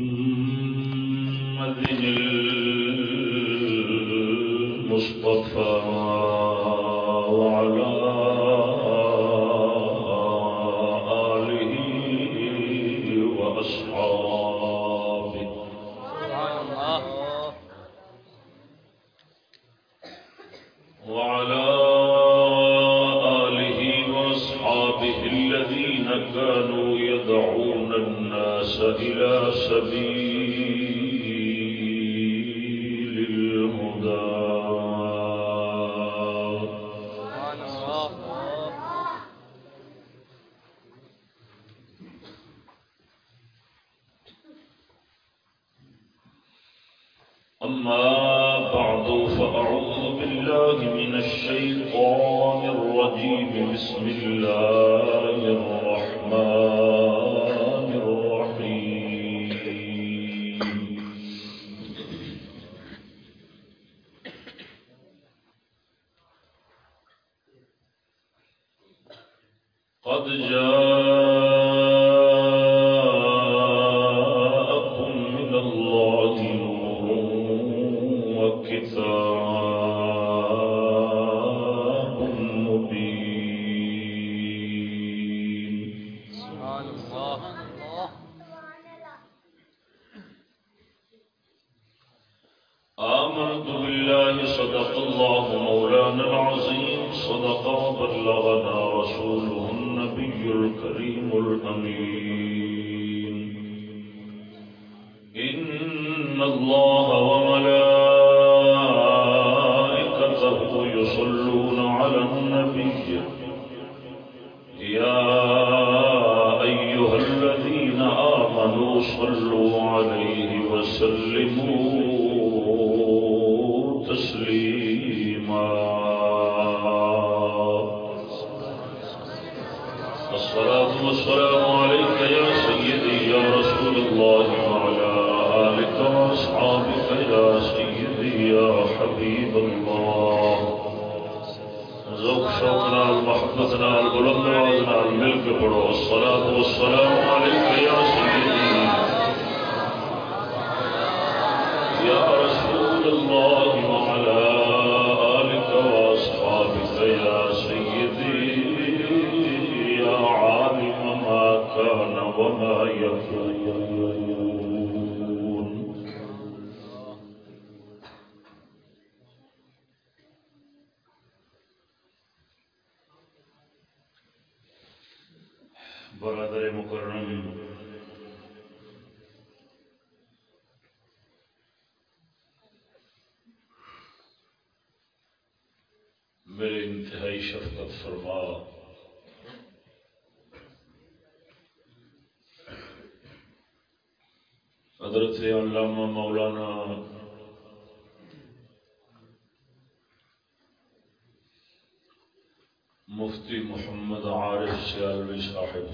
محمد المصطفى. میرے انتہائی شفقت فرما حضرت علامہ مولانا مفتی محمد عارف سیالوی صاحب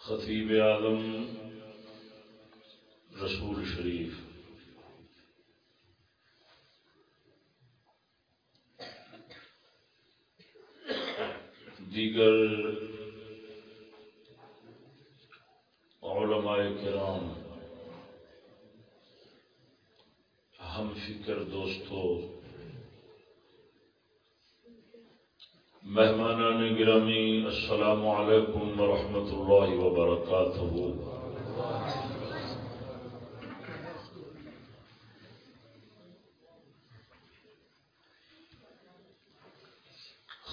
خطیب اعظم رسول شریف دیگر علماء کرام ہم فکر دوستو مہمانان گرامی السلام علیکم ورحمۃ اللہ وبرکاتہ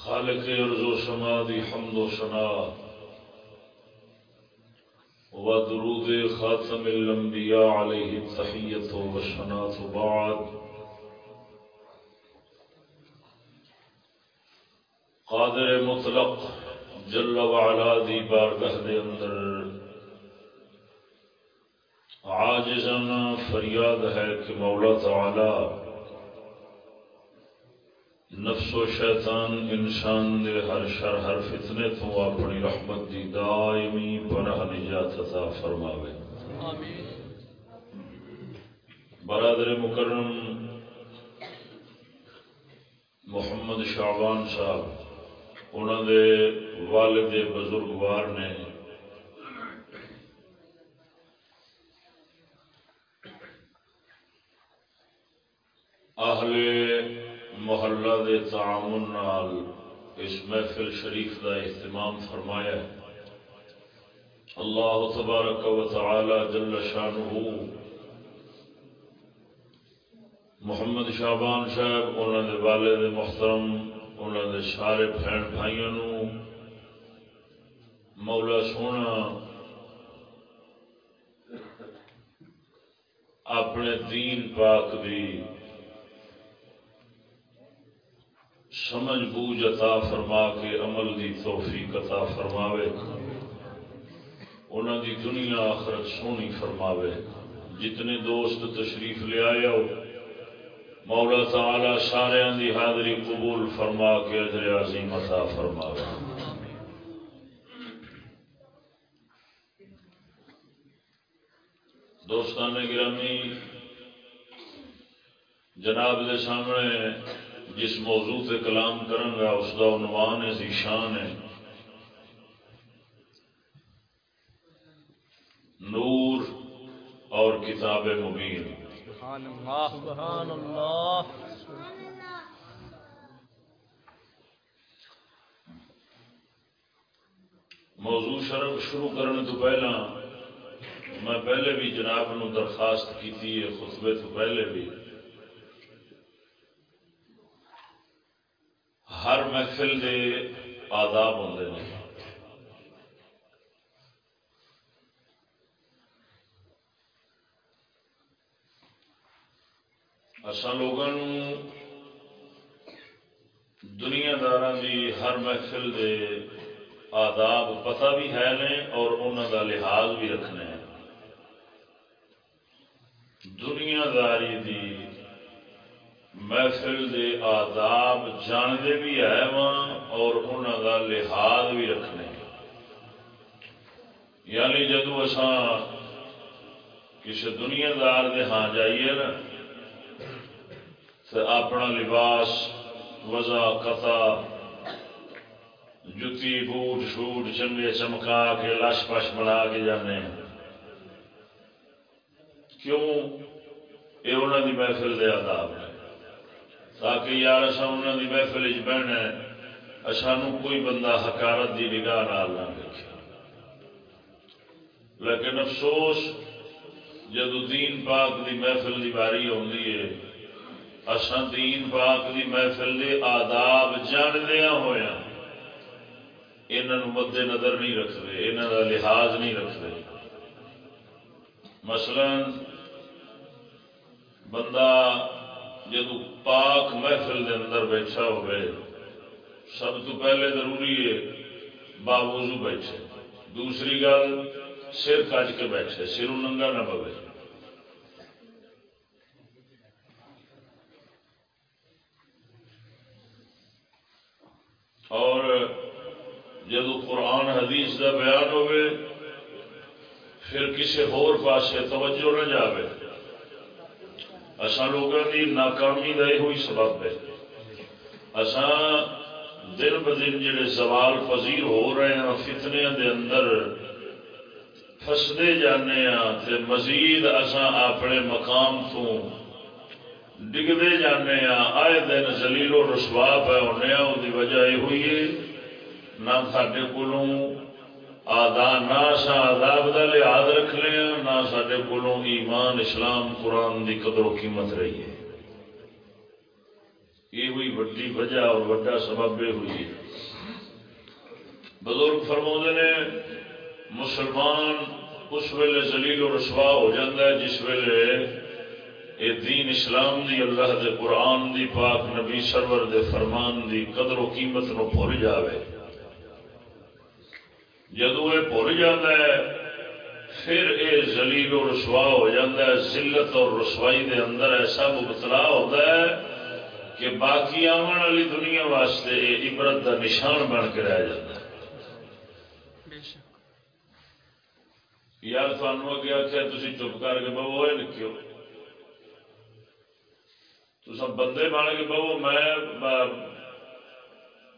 خالق ارض و سما دی حمد و ثنا و درود خاتم الانبیاء علیہ التحیت و ثنات بعد. قادر مطلق جل وعلا دی بارگاہ دے اندر. عاجزانہ فریاد ہے کہ مولا تعالی نفس و شیطان انسان دے ہر شر ہر فتنے تو اپنی رحمت دی دائمی پناہ نجات عطا فرماوے۔ برادر مکرم محمد شعبان صاحب انہوں دے والد بزرگوار نے اہل اس محفل شریف کا اہتمام فرمایا اللہ تبارک و تعالی جل شانہ محمد شابان صاحب انہوں نے والد محترم انہوں نے سارے بہن بھائیوں مولا سونا، اپنے دین پاک دی سمجھ بوجھ عطا فرما کے عمل دی توفیق عطا فرماوے۔ انہوں دی دنیا آخرت سونی فرماوے۔ جتنے دوست تشریف لے آیا ہو، مولا تعالی سارے دی حاضری قبول فرما کے اجر عظیم عطا فرماوے۔ دوستان گرامی، جناب کے سامنے جس موضوع سے کلام کروں اس کا عنوان ہے ذیشان ہے۔ نور اور کتاب مبین۔ سبحان اللہ موضوع شرف شروع کرنے تو پہلا میں پہلے بھی جناب نو درخواست کی ہے خطبے تو پہلے بھی ہر محفل کے آداب ہوں اصا لوگوں دنیا دار کی ہر محفل کے آداب پتہ بھی ہے اور انہوں کا لحاظ بھی رکھنے ہیں۔ دنیا داری دی محفل دے آداب جانتے بھی ہے وہاں اور انہوں کا لحاظ بھی رکھنے۔ یعنی جدو اساں کسی دنیا دار دے ہاں جائیے نا تو اپنا لباس وزا کتا جتی، بوٹ، شوٹ، چنگے چمکا کے لش پش بنا کے جانے کیوں؟ یہ انہوں کی محفل دے آداب۔ ہے تاکہ یار اصا انہوں کی محفل چ بہنا ہے سانو کوئی بندہ حکارت کی نگاہ نال نہ دیکھے۔ لیکن افسوس، جدو دین پاک دی محفل دی باری آتی ہے اصا دین پاک دی محفل دے آداب جاندیا ہوا یہ مد نظر نہیں رکھتے یہاں کا لحاظ نہیں رکھتے۔ مثلاً، بندہ جب پاک محفل دے اندر بیٹھا ہوئے، سب تو پہلے ضروری ہے باوضو بیٹھے۔ دوسری گل، سر کج کے بیٹھے سر ننگا نہ پوے۔ اور جب قرآن حدیث کا بیان ہوئے، پھر کسی ہور پاسے توجہ نہ جاوے۔ اصا لوگوں کی ناکامی کا یہ سبب ہے۔ اصا دن ب دن جڑے سوال پذیر ہو رہے ہیں فتنیا دے اندر فسدے جانے تے مزید اصا اپنے مقام تو ڈگتے جانے آئے دن زلیل و رسوا پہ ہونے وہ وجہ یہ ہوئی ہے، نہ سڈے کو آداب کا لحاظ رکھ لیا نہ سڈے کو ایمان، اسلام، قرآن کی قدر و قیمت رہی ہے۔ یہ ہوئی وڈی وجہ اور وڈا سبب یہ ہوئی بزرگ فرما نے، مسلمان اس ویلے زلیل و رسوا ہو جاتا ہے جس ویلے یہ دین اسلام دی، اللہ دے قرآن دی، پاک نبی سرور دے فرمان دی قدر و قیمت نو بھول جاوے۔ جدو یہ بھول جاتا ہے پھر یہ زلیل و رسوا ہو جاتا ہے ذلت اور رسوائی دے اندر ایسا مبتلا ہوتا ہے کہ باقی آن والی دنیا واسطے عبرت کا نشان بن کے رہ جاتا ہے۔ یار تمہوں اگے آخیا تھی چپ کر کے بہو ہے نکو تو سب بندے بن کے بہو میں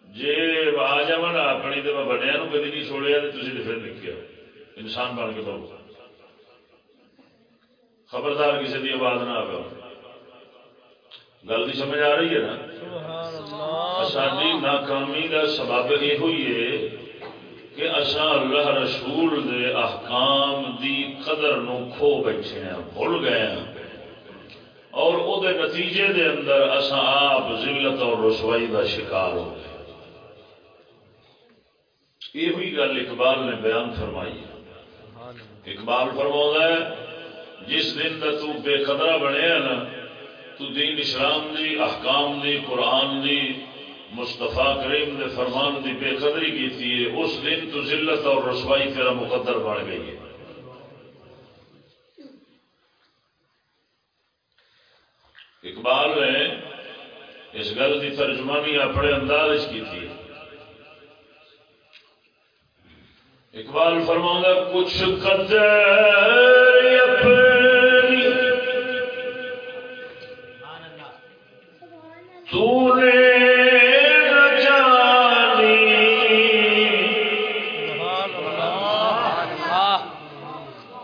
جی آ جا اپنی تو میں بڑیا کدی نہیں چھوڑیا تو تھی پھر لکھے انسان بن کے بہو خبردار کسی کی آواز نہ آ گل کی سمجھ آ رہی ہے نا ساری ناکامی کا سبب یہ ہوئی ہے کہ اصا اللہ رسول دے احکام دی قدر نو کھو بیٹھے ہیں بھول گئے ہیں اور او دے نتیجے دے اندر اصا آپ ذلت اور رسوائی کا شکار ہو گئے یہ ہوئی گل اقبال نے بیان فرمائی اقبال فرما ہے، جس دن کا تو بے قدرہ بنے نا، تو دین اسلام دی، احکام دی، قرآن دی مستفا کریم دے فرمان دی بے قدری کی تھی اس دن تو ذلت اور رسوائی تیرا مقدر بن گئی ہے۔ اقبال نے اس گل کی ترجمانی اپنے انداز کی تھی اقبال فرما کچھ قدر اپنی تو نے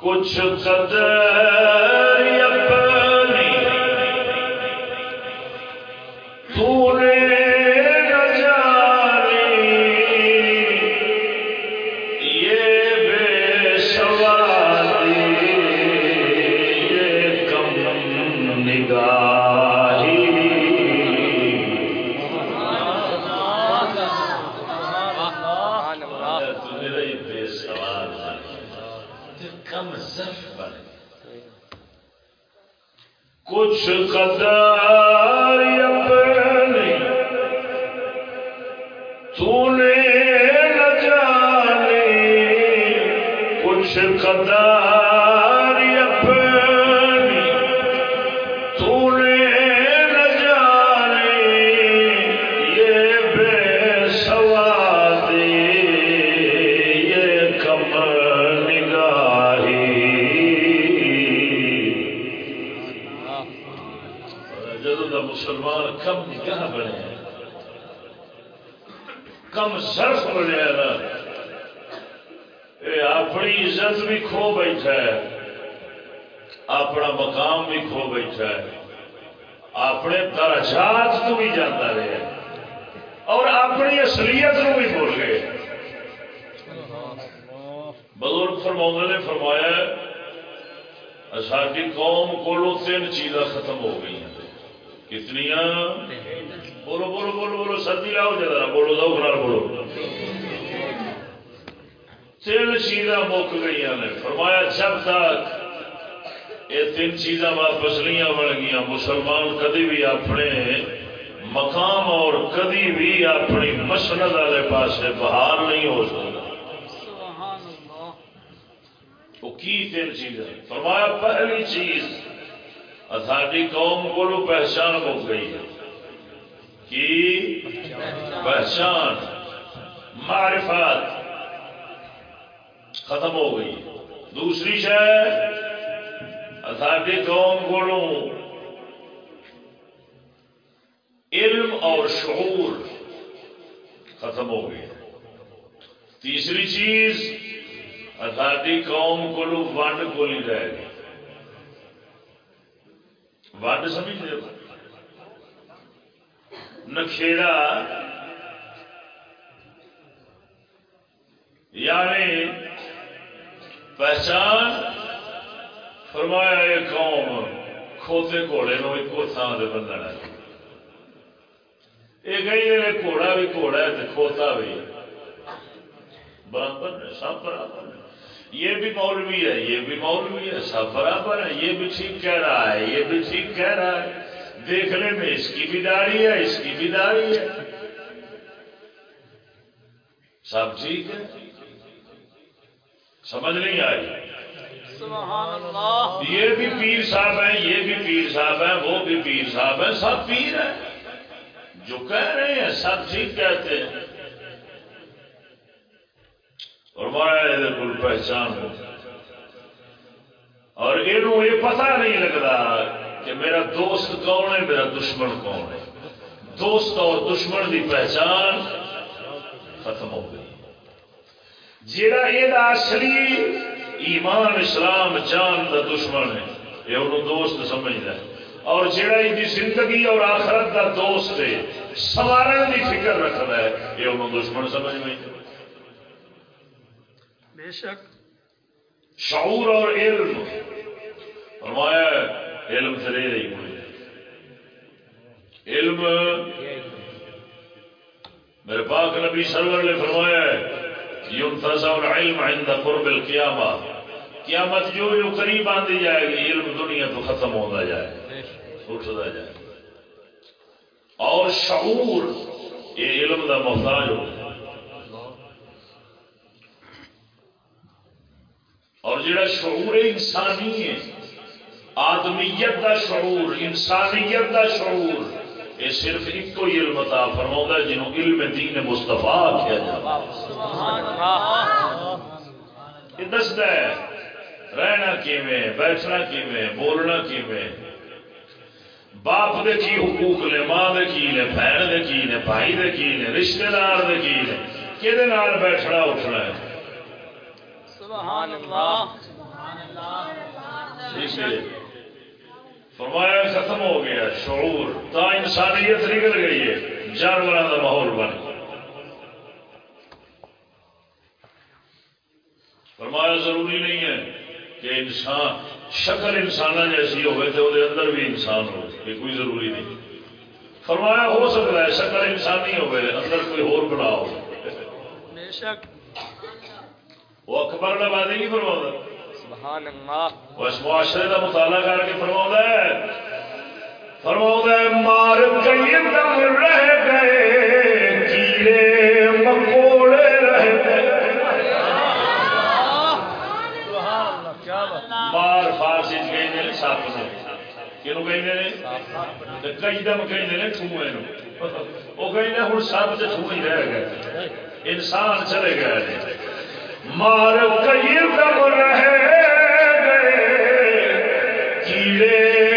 کچھ قدر اپنی عزت بھی کھو بیٹھا ہے، اپنا مقام بھی کھو بیٹھا ہے، اپنے درجات تو بھی جانا رہے اور اپنی اصلیت کو بھی بھول گئے بزرگ فرما نے فرمایا ساری قوم کو تین چیزاں ختم ہو گئی ہیں۔ کتنی بولو بولو بولو بولو، سردی لاؤ جا بولو دو بولو۔ تین چیزاں مک گئی نے۔ فرمایا جب تک یہ تین چیزاں واپس نہیں بن گیا مسلمان کدی بھی اپنے مقام اور کدی بھی اپنی مسند والے پاس بہار نہیں ہو سکتا۔ وہ کی تین چیزیں فرمایا پہلی چیز ساری قوم کو پہچان مک گئی ہے کی پہچان معرفت ختم ہو گئی۔ دوسری شہر قوم کو علم اور شعور ختم ہو گیا تیسری چیز ساری قوم کو ونڈ کو لی جائے گی ونڈ سمجھ لو نکھیڑا یعنی پہچان فرمایا یہ قوم کھوتے گھوڑے نو ایک تھان سے بندن یہ کہیں گھوڑا بھی گھوڑا ہے کھوتا بھی برابر ہے، سب برابر ہے۔ یہ بھی مولوی ہے، یہ بھی مولوی ہے، سب برابر ہے۔ یہ بھی ٹھیک کہہ رہا ہے، یہ بھی ٹھیک کہہ رہا ہے۔ دیکھنے میں اس کی بھی داڑھی ہے، اس کی بھی داڑھی ہے۔ سب ٹھیک ہے؟ سمجھ نہیں آئی؟ یہ بھی پیر صاحب ہیں یہ بھی پیر صاحب ہیں وہ بھی پیر صاحب ہیں سب پیر ہیں۔ جو کہہ رہے ہیں سب ٹھیک کہتے ہیں۔ اور مارا کل پہچان ہو۔ اور یہ پتا نہیں لگتا کہ میرا دوست کون ہے میرا دشمن کون ہے۔ دوست اور دشمن کی پہچان ختم ہو گئی۔ جیڑا یہ اصلی ایمان اسلام جان دا دشمن ہے یہ انہوں دوست سمجھتا ہے۔ اور جیڑا یہ زندگی اور آخرت دا دوست ہے سوارن کی فکر رکھتا ہے یہ انہوں دشمن سمجھ میں۔ بے شک۔ شعور اور علم۔ فرمایا علم سے لے رہی مجھے علم۔ میرے پاک نبی سرور نے فرمایا ہے ينتزع العلم عند قرب القیامہ قیامت جو جو قریب آتی جائے گی، علم دنیا تو ختم ہوتا جائے اٹھتا جائے اور شعور، یہ علم دا محتاج ہو۔ اور جڑا شعور انسانی ہے، آدمیت دا شعور، انسانیت دا شعور یہ صرف ایک کو علم عطا فرماؤں جنہوں علم دین مصطفیٰ کیا جاتا یہ دستا ہے رہنا کیویں بیٹھنا کیویں بولنا کیویں؟ باپ دے کی حقوق نے ماں دے کی نے بہن دے کی نے بھائی دے کی نے رشتہ دار دے کی نے کہ بیٹھنا اٹھنا ہے؟ سبحان اللہ۔ اس لیے فرمایا ختم ہو گیا شعور تا انسانیت نکل گئی ہے جانوروں کا ماحول بن گیا۔ فرمایا ضروری نہیں ہے کہ انسان شکل انسان جیسی ہوئے تو وہ اندر بھی انسان ہو یہ کوئی ضروری نہیں۔ فرمایا ہو سکتا ہے شکل انسانی ہوئے اندر کوئی اور بنا ہو۔ بے شک۔ وہ اکبر بات نہیں فرما سبحان اللہ اس معاشرے کا مطالعہ کر کے فرما ہے فرما ہے مار کئی دم رہ گئے کیڑے مکوڑے رہ گئے۔ مار فارسی کہیں نے کہ کئی دم کہیں ٹھوئے وہ کہیں ٹھو ہی رہ گئے۔ انسان چلے گئے۔ مار کئی دم رہ گئے کیڑے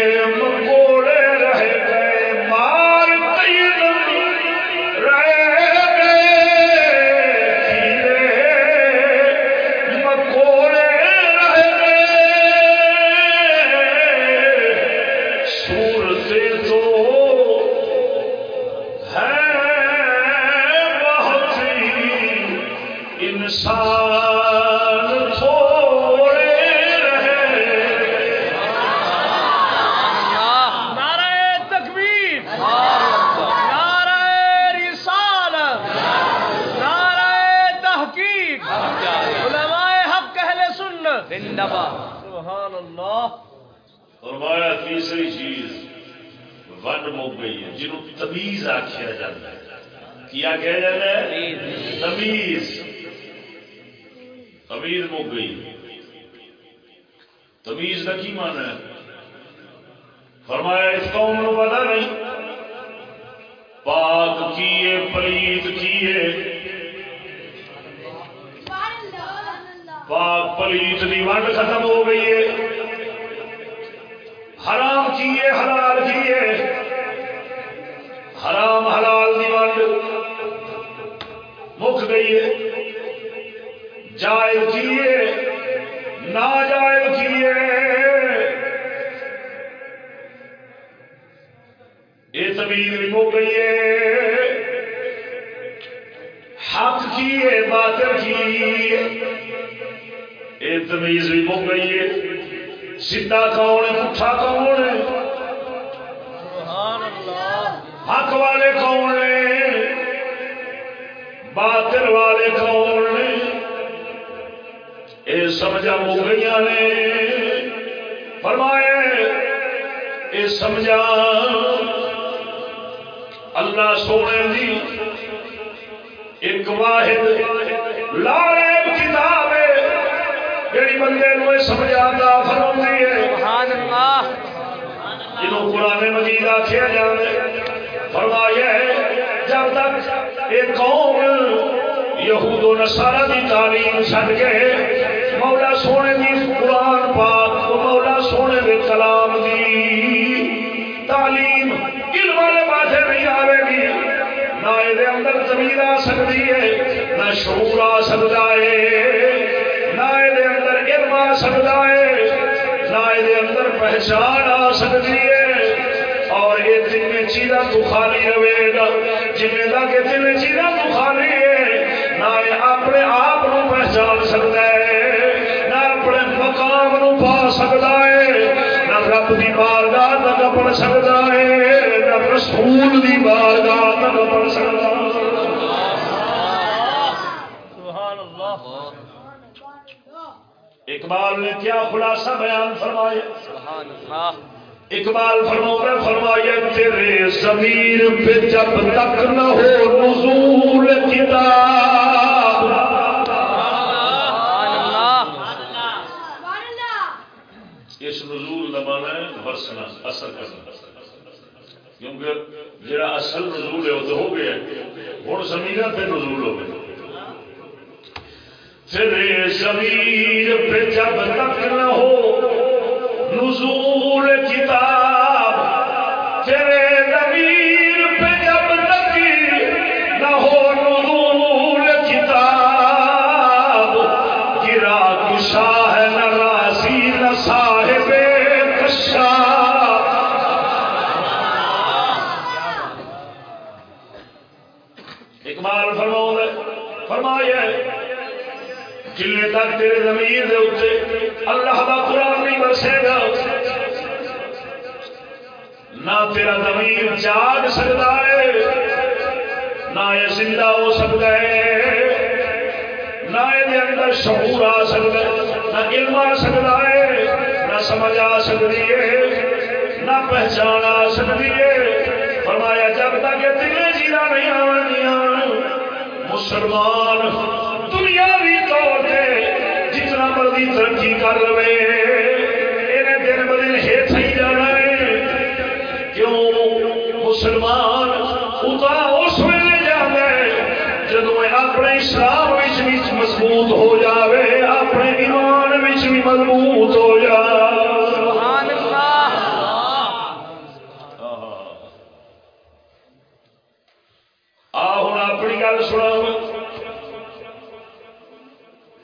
تمیز آخیا جاتا ہے۔ کیا ہے؟ تمیز۔ تمیز مک گئی۔ تمیز کا کی مانا ہے؟ فرمایا، اس قوم کو پتا نہیں۔ پاک کیے پلیت کیے پاک پلیت دی ونڈ ختم ہو گئی ہے۔ حرام کیے حلال کیے حرام حلال دی ونڈ۔ مک گئی ہے جائز کیے ناجائز کیے یہ تمیز بھی مک گئی ہے حق کیے، باطل کیے۔ یہ تمیز بھی مک گئی ہے سیدھا کون ہے، پٹھا کون ہے سبحان اللہ حق والے کون نے باطل والے کون نے یہ سمجھا گئی نے فرمایا یہ سمجھا اللہ سونے دی ایک واحد لائب کتاب ہے جڑی بندے نو یہ سمجھاتا فرمائی ہے۔ سبحان اللہ جنہوں قرآن مجید آخیا جائے فرمایا ہے جب تک یہ قوم یہود و نصارہ دی تعلیم چھڈ کے مولا سونے دی قرآن پاک و مولا سونے دے کلام دی تعلیم علم والے پاسے نہیں آئے گی۔ نہ یہ اندر زمین آ سکتی ہے، نہ شعور آ سکتا ہے۔ نہ یہ اندر علم آ سکتا ہے، نہ یہ اندر پہچان آ سکتی ہے۔ اور یہ تین چیزاں تو خالی رہے گا۔ جن تک تین چیزاں تو خالی ہے یہ اپنے آپ پہچان سکتا ہے نہ اپنے مقام نو پا سکتا ہے نہ رب دی بارگاہ تک پڑھ سکتا ہے نہ رسول دی بارگاہ تک پڑھ سکتا ہے سبحان اللہ اقبال نے کیا خلاصہ بیان فرمایا سبحان اللہ اقبال فرماتا فرمایا، تیرے ضمیر پہ جب تک نہ ہو نزول کتاب۔ اس نزول کا مانا ہے برسنا، اثر کرنا۔ کیونکہ جڑا اصل نزول ہے وہ تو ہو گیا ہوں زمین پہ نزول ہو گیا تیرے ضمیر پہ جب تک نہ ہو نزول کتاب تیرے پہ جب نہ ہو نزول کتاب، گرا کشا ہے نہ نہ صاحب کشا۔ اقبال فرماؤں فرمایا جلے تک تیرے زمین دے اتنے اللہ کا قرآن نہیں برسے گا۔ نہ تیرا زمین جاگ سکتا ہے، نہ یہ زندہ ہو سکتا ہے، نہ یہ اندر شعور آ سکتا ہے، نہ علم آ سکتا ہے، نہ سمجھ آ سکتی ہے، نہ پہچان آ سکتی ہے۔ فرمایا، جب تک یہ تین چیزاں نہیں آنگیاں، مسلمان دی ترقی کر لے انہیں دن بدن دن ہیٹ ہی جانا ہے کیوں مسلمان اتنا اس ویلے جانا ہے جب اپنے اسلام بھی مضبوط ہو جاوے اپنے ایمان بھی مضبوط ہو جائے سبحان اللہ آ ہوں اپنی گل سنا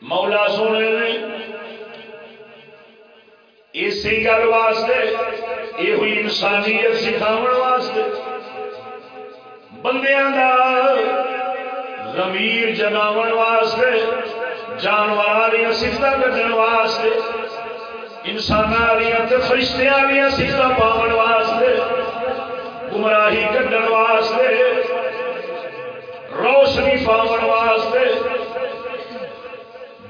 مولا سونے نے اسی گل واسطے یہ ہوئی انسانیت سکھاو واسطے۔ بندیاں دا ضمیر جگاو واسطے جانور سفت کٹن واسطے انسان والی فرشتے والی سفت پاؤن واسطے، گمراہی کڈن واسطے، روشنی پاؤن واسطے،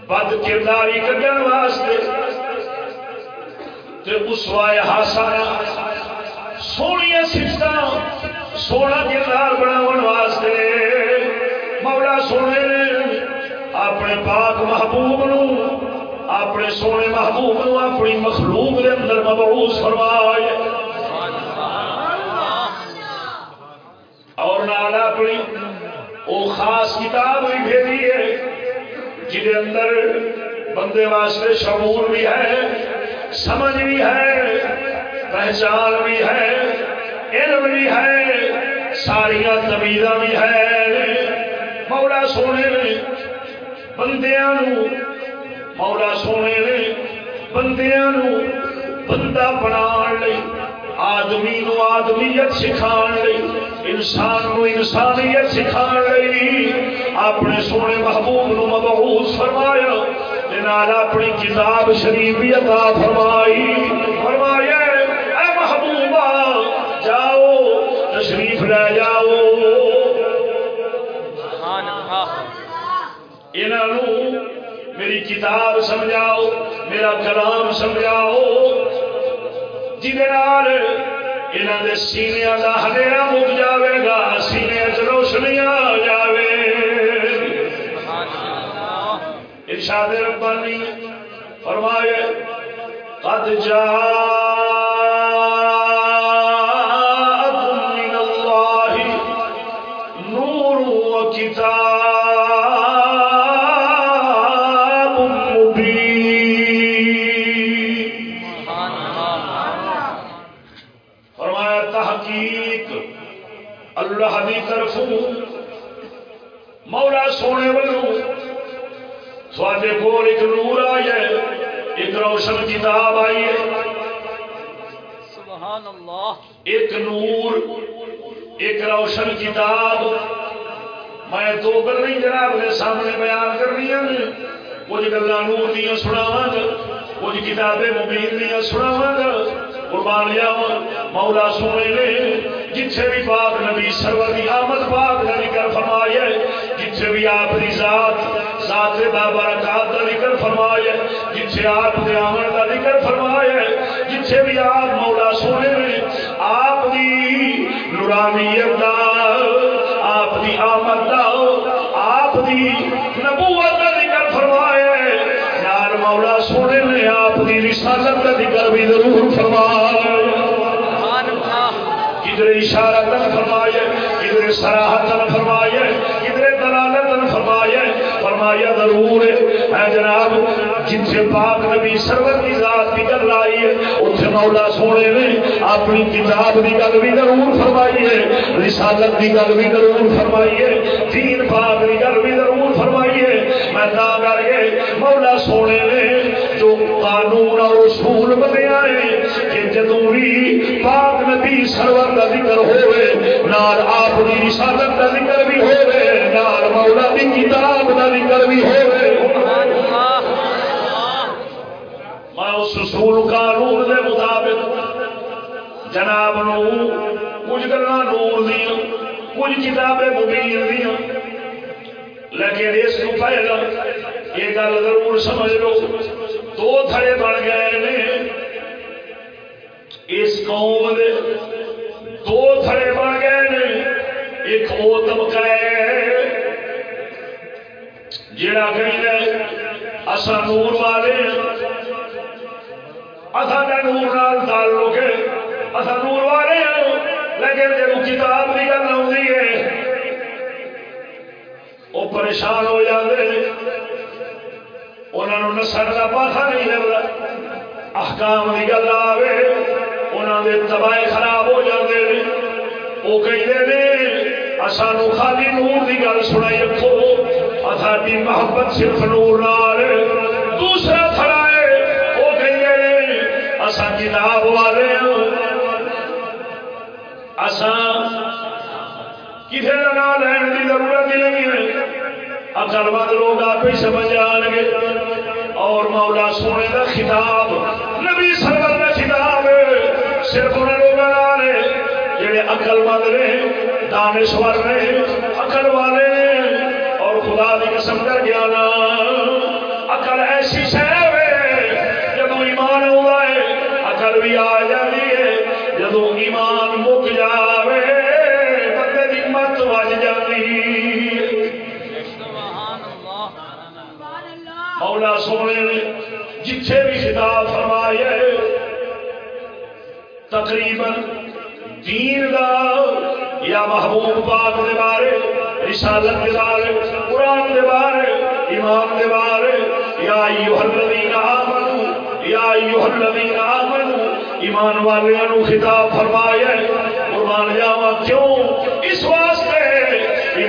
بد کرداری کڈن واسطے۔ تے اس ہاسایا۔ سونی سفت سونا کردار بناو واسطے۔ مولا سونے نے اپنے پاک محبوب نو، اپنے سونے محبوب نو اپنی مخلوق دے اندر مبعوث فرمایا۔ اور نال اپنی وہ خاص کتاب بھی بھیجی ہے جہد اندر بندے واسطے شعور بھی ہے۔ سمجھ بھی ہے، پہچان بھی ہے، علم بھی ہے ساریا تمیز بھی ہے۔ مولا سونے نے بندیاں نو، مولا سونے نے بندیاں نو بندہ بنا آدمی نو آدمیت سکھان لئی، انسان نو انسانیت سکھان لئی۔ اپنے سونے محبوب نو مبعوث فرمایا نال اپنی کتاب شریف بھی عطا فرمائی۔ فرمایا، اے محبوبہ، جاؤ، تشریف لے جاؤ. سبحان اللہ انہوں میری کتاب سمجھاؤ، میرا کلام سمجھاؤ۔ جہاں دے سینیا کا ہنیرا مک جاوے گا سینے چ روشنی آ جاوے۔ ارشاد ربانی فرمائے قد جاء آئی ہے ایک روشن کتاب آئی ہے۔ سبحان اللہ ایک نور ایک روشن کتاب۔ میں دو گلیں جناب کے سامنے بیان کرنی ہیں۔ کچھ گلا نور دیا سناواں گا کچھ کتابیں مبین دیا سناواں گا قربان جاواں مولا سونے نے جتھے بھی پاک نبی سرور دی آمد پاک کا ذکر فرمایا ہے جتھے بھی آپ دی ذات ذات بابرکات کا ذکر فرمایا ہے جتھے آپ دے آمن کا ذکر فرمایا ہے جتھے بھی آپ مولا سونے نے آپ دی نورانیت دا آپ دی آمد دا آپ دی نبوت کا ذکر فرمایا ہے یار مولا سونے نے آپ دی رسالت کا ذکر بھی ضرور فرمایا۔ کدھر اشارہ تن فرمائے کدھر سراہت تن فرمائے کدھر دلالت تن فرمایا ضرور ہے۔ جناب، جن سے پاک نبی سرور کی ذات کی گل آئی ہے اتنے مولا سونے نے اپنی کتاب کی گل بھی ضرور فرمائی ہے، رسالت کی گل بھی ضرور فرمائی ہے، دین پاک کی گل بھی ضرور فرمائی ہے۔ میں کر کے مولا سونے نے جو قانون اور اصول بنیا ہے کہ جدوں بھی پاک نبی سرور کا ذکر ہوئے، نال آپ کی رسالت کا ذکر بھی ہوئے، نال مولا کی کتاب کا ذکر بھی ہوئے۔ سبحان میں اس اصول قانون کے مطابق جناب نو، کچھ گلا نور دیا کچھ کتابیں مبین دیا لیکن اس کو پہلا یہ گل ضرور سمجھ لو، دو تھڑے بن گئے نے۔ اس قوم دے دو تھڑے بن گئے نے۔ ایک وہ طبقہ ہے جڑا کہ اصا نور والے اصا نور نال تعلق ہے اصا نور والے ہیں، لیکن جب کتاب کی گل آتی ہے وہ پریشان ہو جاتے انہوں نسل کا پاسا نہیں لگتا احکام کی گل آئے انہوں نے تباہ خراب ہو جاتے ہیں وہ کہتے ہیں سانو خالی نور کی گل سنائی رکھو ساری محبت صرف نور نال دوسرا تھڑا ہے وہ کہتے ہیں اصا کتاب والے اسان کسی کا نام لین کی ضرورت ہی نہیں ہے۔ اکل مند لوگ آپ ہی سمجھ جان گے اور مولا سونے کا خطاب، نبی سرور کا خطاب، صرف ان لوگوں نے جڑے اکل مند نے، دانشور نے اکل والے نے، اور خدا کی قسم کر گیا نا اکل ایسی شہر ہے جب ایمان ہوا ہے اکل بھی آ جاتی ہے۔ جب ایمان مک جاوے مولا سونے نے جتھے بھی خطاب فرمایا تقریباً دین دا یا محبوب پاک دے بارے، رسالت دے بارے، قرآن دے بارے، ایمان دے بارے، یا ایوہ الذین آمنوا، یا ایوہ الذین آمنوا، ایمان والے نو خطاب فرمایا ہے قربان جاوا کیوں؟ اس واسطے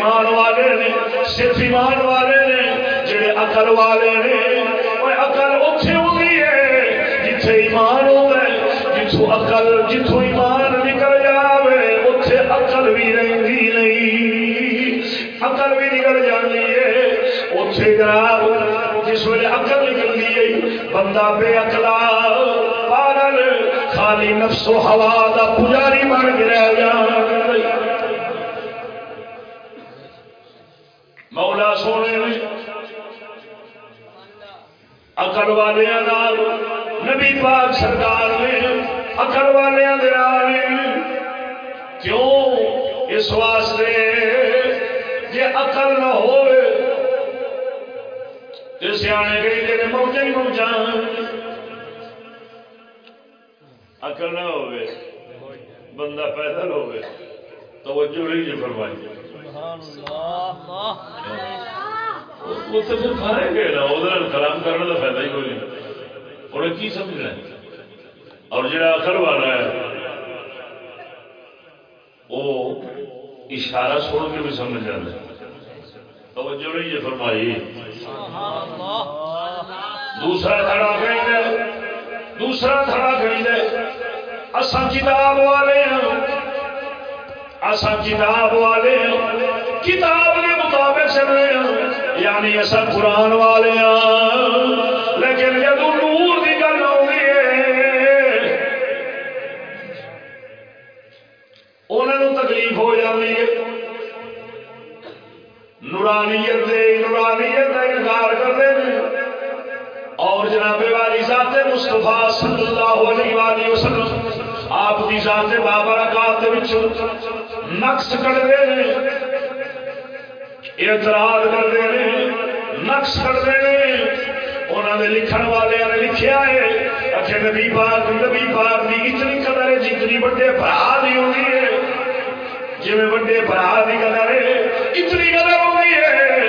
ایمان والے نے، صرف ایمان والے نے، جڑے عقل والے نے۔ وہ عقل اتنے ہوتی ہے، جتھے ایمان ہوتا ہے جتوں عقل جتوں ایمان نکل جاوے اتنے عقل بھی رہتی نہیں۔ عقل بھی نکل جاتی ہے اتنے جناب، جس ویلے عقل نکلتی ہے، بندہ بے عقلا پاگل، خالی نفس و ہوا دا پجاری بن کے رہ جان مولا سونے نے اکل والے نبی پاک سرکار نے اکل والے کیوں اس واسطے جی اکل نہ ہو سیانے گئی جی موجے ہی موجا اکل نہ ہو بندہ پیدل ہوئے۔ توجہ نہیں جی فرمائی۔ سبحان پھر کھانے نا کلام کرنے کا فائدہ ہی کوئی نہیں۔ انہیں کی سمجھنا ہے۔ اور جڑا اکل والا ہے، وہ اشارہ سن کے بھی سمجھ جاتا ہے۔ توجہ نہیں یہ فرمائی۔ دوسرا تھڑا کہیں دوسرا تھڑا کہیں گے کتاب والے ہیں۔ اساں کتاب والے ہاں، کتاب کے مطابق چل رہے ہیں یعنی اصا قرآن والے ہیں لیکن جب نور کی گل آئی ہے انہوں تکلیف ہو جاتی ہے۔ نورانیت دے، نورانیت کا انکار کرتے ہیں اور جناب والی ذات مستفا صلی اللہ علیہ وآلہ وسلم، آپ کی ذات بابرکات نقص کرتے ہیں اعتراض کرتے ہیں نقص کرتے ہیں انہوں نے لکھن والے نے لکھیا ہے اچھے نبی پاک نبی پاک کی اتنی قدر ہے جتنی بڑے برا دی ہوتی ہے۔ جی بڑے برا کی قدر ہے، اتنی قدر ہوئی ہے۔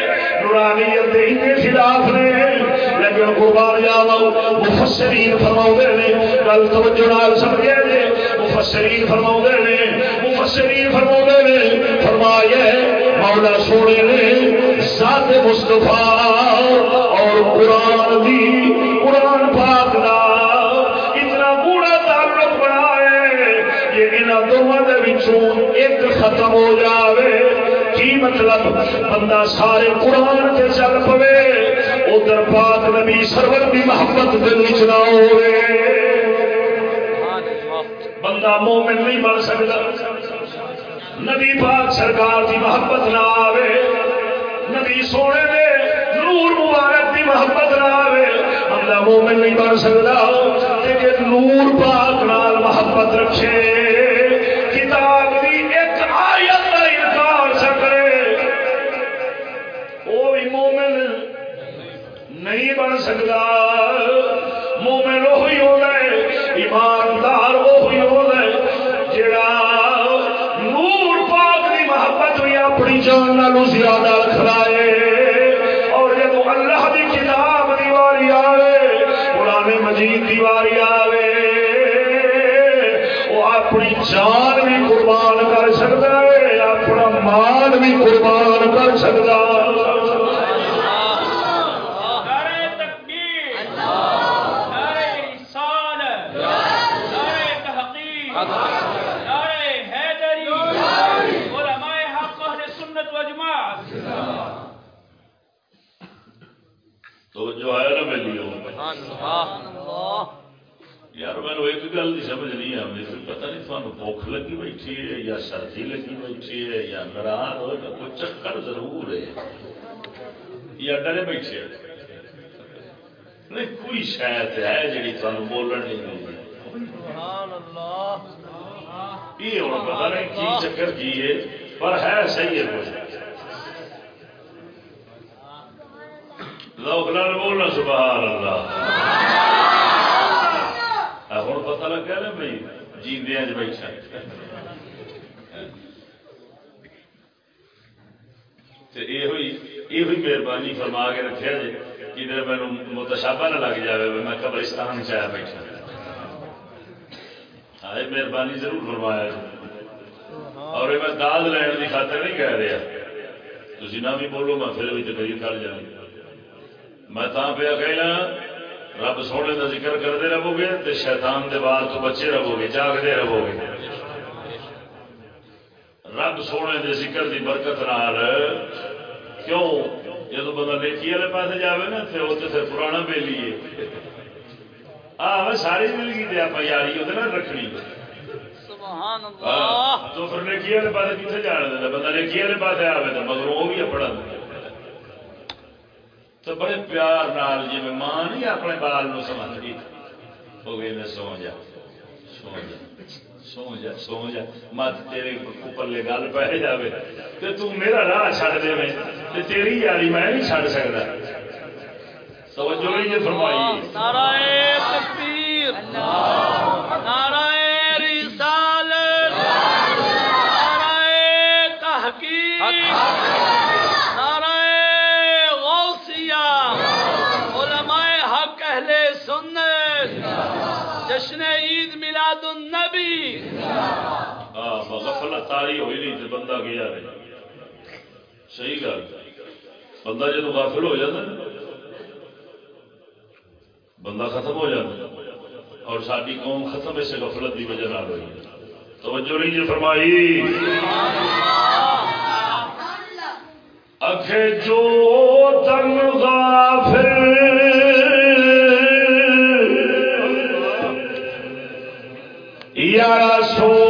نورانیت کے خلاف نے۔ لیکن قربان جاوا مفسرین فرماوندے نے، گل توجہ نال سمجھے نے۔ مفسرین فرماوندے نے، مفسرین فرماوندے نے، فرمایا مولا سونے نے، ذات مصطفی اور قرآن دی، قرآن پاک دا کہ دونوں ایک ختم ہو جاوے، کی مطلب؟ بندہ سارے قرآن سے چل پوے، ادھر پاک نبی سرور کی محبت دل نہ ہوئے بندہ مومن نہیں بن سکتا۔ نبی پاک سرکار کی محبت نہ آوے۔ نبی سونے دے نور مبارک کی محبت نہ بندہ مومن نہیں بن سکتا، لیکن نور پاک نال محبت رکھے۔ کتاب ایک آیت انکار وہ بھی مومن نہیں بن سکتا۔ مومن وہی ہوتا ہے، ایماندار وہی ہوتا ہے، جڑا نور پاک کی محبت بھی اپنی جان دیواری آئے وہ اپنی جان بھی قربان کر سکتا ہے اپنا مال بھی قربان کر سکتا نعرہ تکبیر نعرہ رسالت نعرہ تحقیق نعرہ حیدری علماء حق اہل سنت و جماعت تو جو ہے نا میری اللہ یار میں ایک گل نہیں سمجھ نہیں آتی پتہ نہیں تمہیں بھوک لگی بیٹھی ہے یا سردی لگی بیٹھی ہے یا ناراض ہو یا کوئی چکر ضرور ہے۔ یا ڈرے بیٹھے نہیں، کوئی شاید ہے جی تمہیں بولن نہیں ملتی یہ ہوں پتا نہیں کی چکر کی ہے، پر ہے صحیح ہے کچھ لوگ بولنا، سبحان اللہ۔ ہوں پتا لگ گیا نا بھائی جیندیا چ بیٹھا یہ ہوئی یہ ہوئی مہربانی فرما کے رکھا جی کدھر مینو متشابہ نہ لگ جائے میں قبرستان چایا بیٹھا۔ ہاں مہربانی ضرور فرمایا۔ اور یہ میں داد لین کی خاطر نہیں کہہ رہا۔ تھی نہ بھی بولو، میں پھر بھی تقریر کر جاؤں۔ میں تا پیا کہنا رب سونے کا ذکر کرتے رہو گے تو شیطان دے بال تو بچے رہو گے جاگتے رہو گے رب سونے دے ذکر دی برکت نال کیوں؟ جب بندہ نیکی والے پاس جائے نا پھر وہ تو پھر پرانا بیلی ہے۔ آ ساری زندگی دے آپ یاری وہ رکھنی۔ تو پھر نیکی والے پاس کتنے جان دینا بندہ نیکی والے پاس آئے تو مگر وہ بھی اپنا تو بڑے پیار نال جی میں ماں نہیں اپنے بال نو سمجھتی۔ ہو گئی میں سو جا سو جا سو جا سو جا۔ مت تیرے پلے گل پہ جائے تو تو میرا راہ چھڑ دے میں، تے تیری یاری میں نہیں چھڑ سکتا توجہ نہیں فرمائی۔ نعرہ تکبیر نعرہ تاری ہوئی نہیں تو بندہ گیا رہے صحیح گل بندہ جب غافل ہو جاتا بندہ ختم ہو جاتا اور ساری قوم ختم اسے غفلت کی وجہ نہ ہوئی توجہ نہیں جی فرمائی اکھے جو تن غافل یا رسول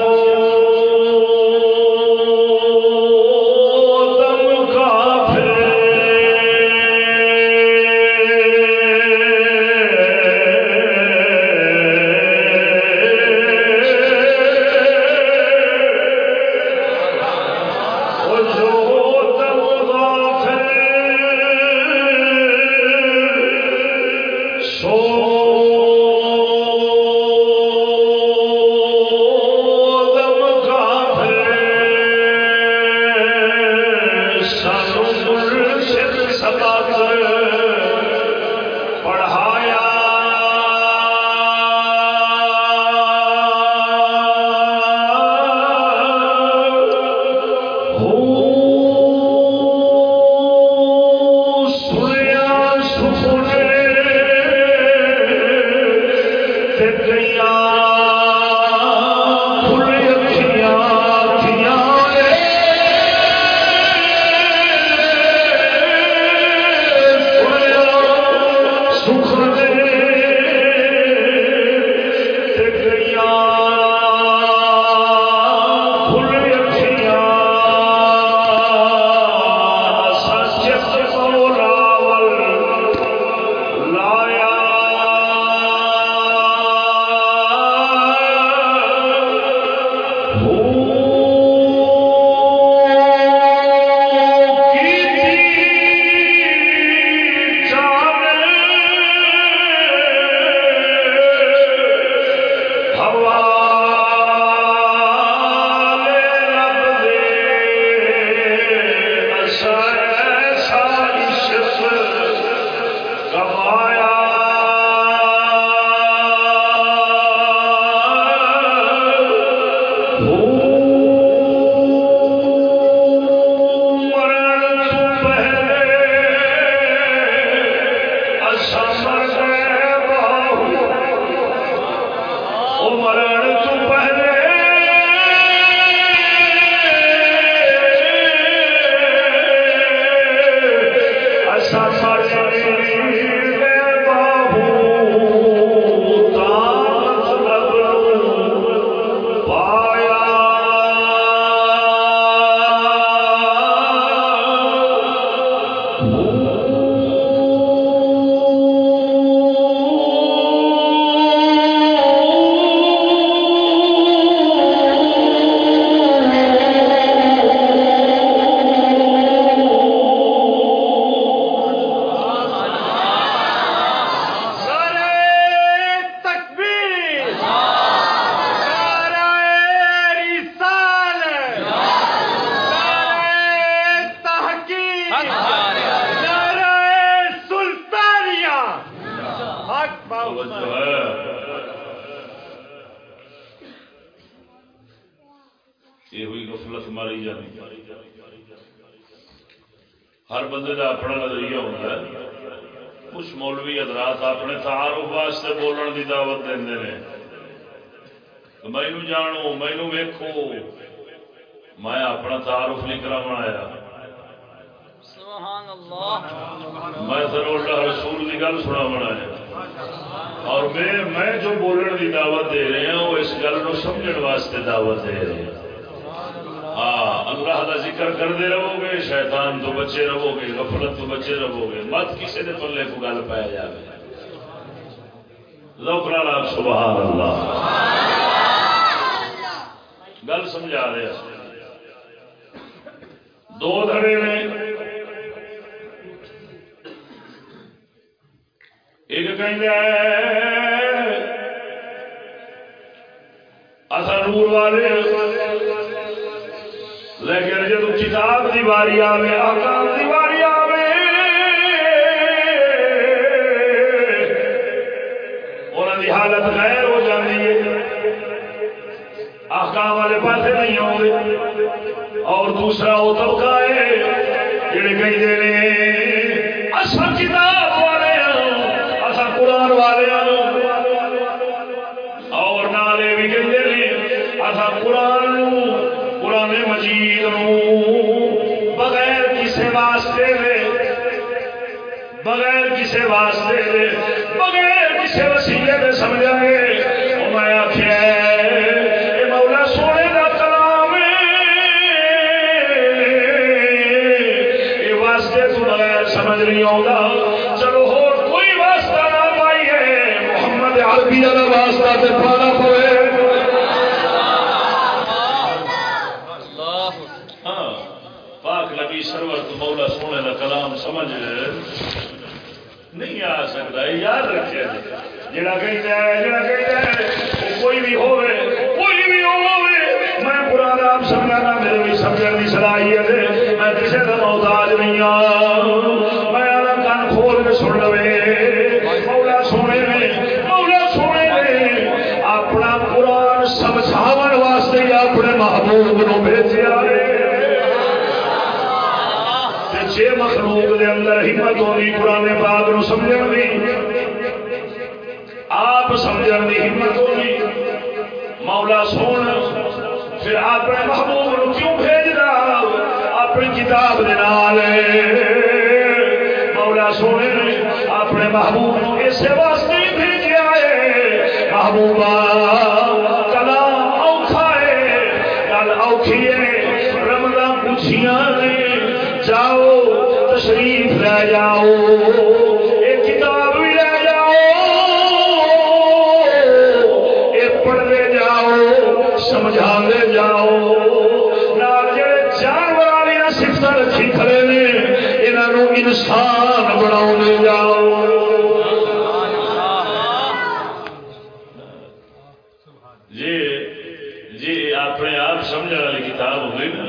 جڑا ہے جڑا ہے کوئی بھی ہوے کوئی بھی ہوے میں قرآن آپ سمجھانا میرے بھی صلاحیت ہے میں محتاج نہیں میں کھول کے سن لوے مولا سونے نے مولا سونے نے اپنا قرآن سمجھاون واسطے اپنے محبوب نو بھیجا ہے تے مخلوق دے اندر ہمت ہوگی قرآن پاک نو سمجھن دی آپ سمجھن دی ہمت ہوگی مولا سون پھر اپنے محبوب نو کیوں بھیجدا اپنی کتاب دے نال مولا سونے نے اپنے محبوب نو اسے واسطے ہی بھیجیا ہے۔ محبوبا کلام اوکھا ہے۔ گل اوکھی ہے۔ رمضان پوچھیاں نے۔ جاؤ، تشریف لے جاؤ۔ انسان بنا جاؤ جی جی اپنے آپ سمجھنے والی کتاب ہو گئی نا۔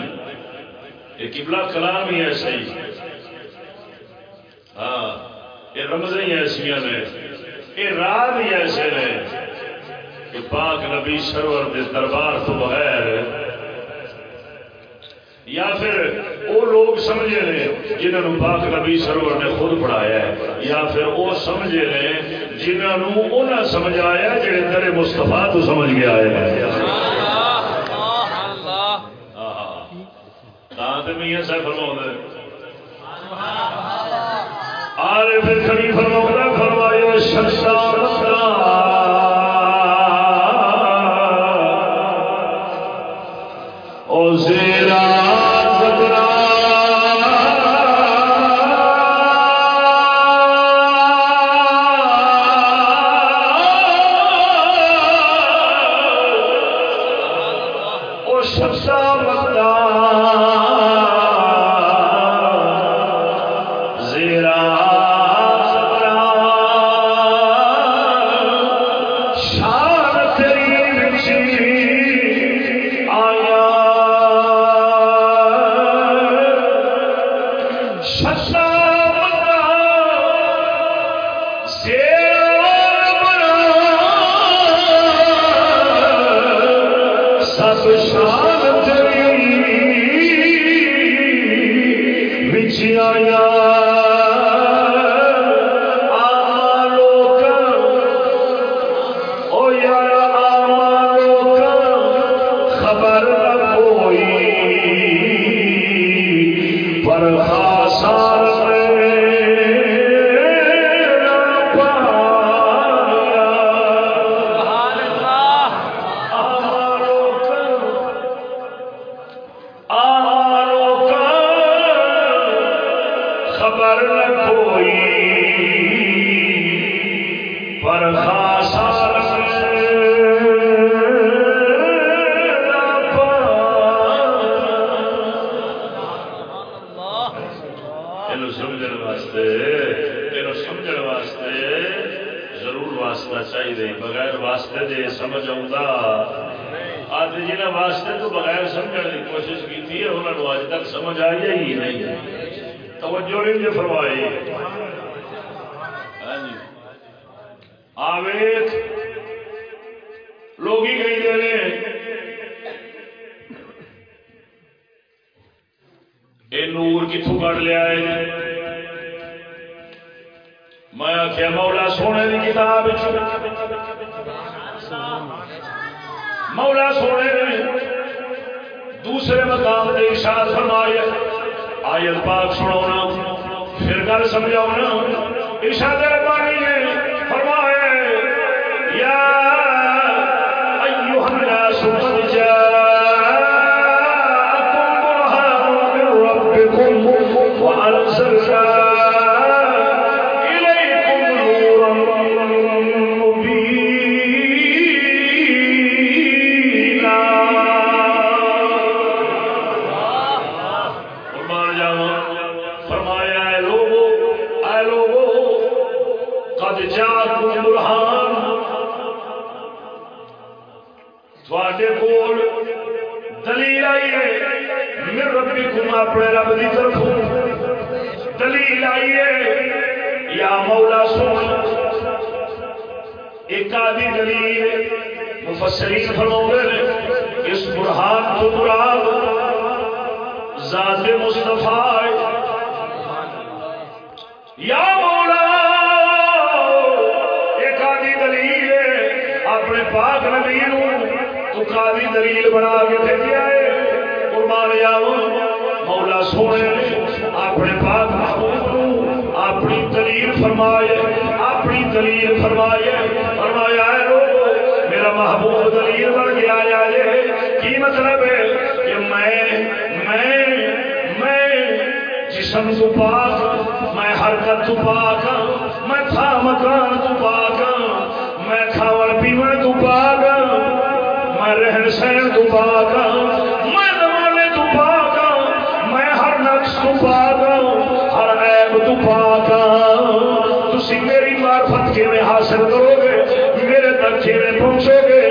یہ قبلہ کلام ہی ایسا ہی ہاں یہ رمضیں ہی ایسا نے یہ رات ہی ایسے نے کہ پاک نبی سرور دے دربار تو بغیر یا پھر وہ لوگ سمجھے نے جنہوں پاک نبی سرور نے خود پڑھایا ہے، یا پھر وہ سمجھے نے جنہوں انہیں سمجھایا جڑے تیرے مستفا تو سمجھ کے آئے ہیں۔ ہاں، میاں صاحب فرما آرے پھر کبھی فرما فرمائے شخصا پر خاصا کتوں پڑھ لیا ہے میں آخیا مولا سونے کی کتاب مولا سونے نے دوسرے مقام کے اشار فرمایا۔ آیت پاک سنا پھر گل سمجھا نا پانی نے فرمایا، یا دی دلیل مفسرین فرماؤں اس برہان تو مراد ذات مصطفیٰ یا مولا، ایک آدھی دلیل اپنے پاک نبی تو قاضی دلیل بنا کے بھیجا ہے۔ قربان جاؤ مولا سونے، اپنے پاک محبوب اپنی دلیل فرمائے، اپنی دلیل فرمائے۔ محبوب دلیل بن گیا جا جائے کی مطلب ہے؟ کہ میں میں میں جسم تو پاک، میں حرکت تو پاک، میں تھا مکان تو پاک، میں کھاوڑ پیوڑ تو پاک، میں رہن سہن تو پاک، میں زمانے تو پاک، میں ہر نقش تو پاک، ہر عیب تو پاک۔ تسی میری معرفت کے میں حاصل کرو گے؟ نہ چیرے پہنچو گے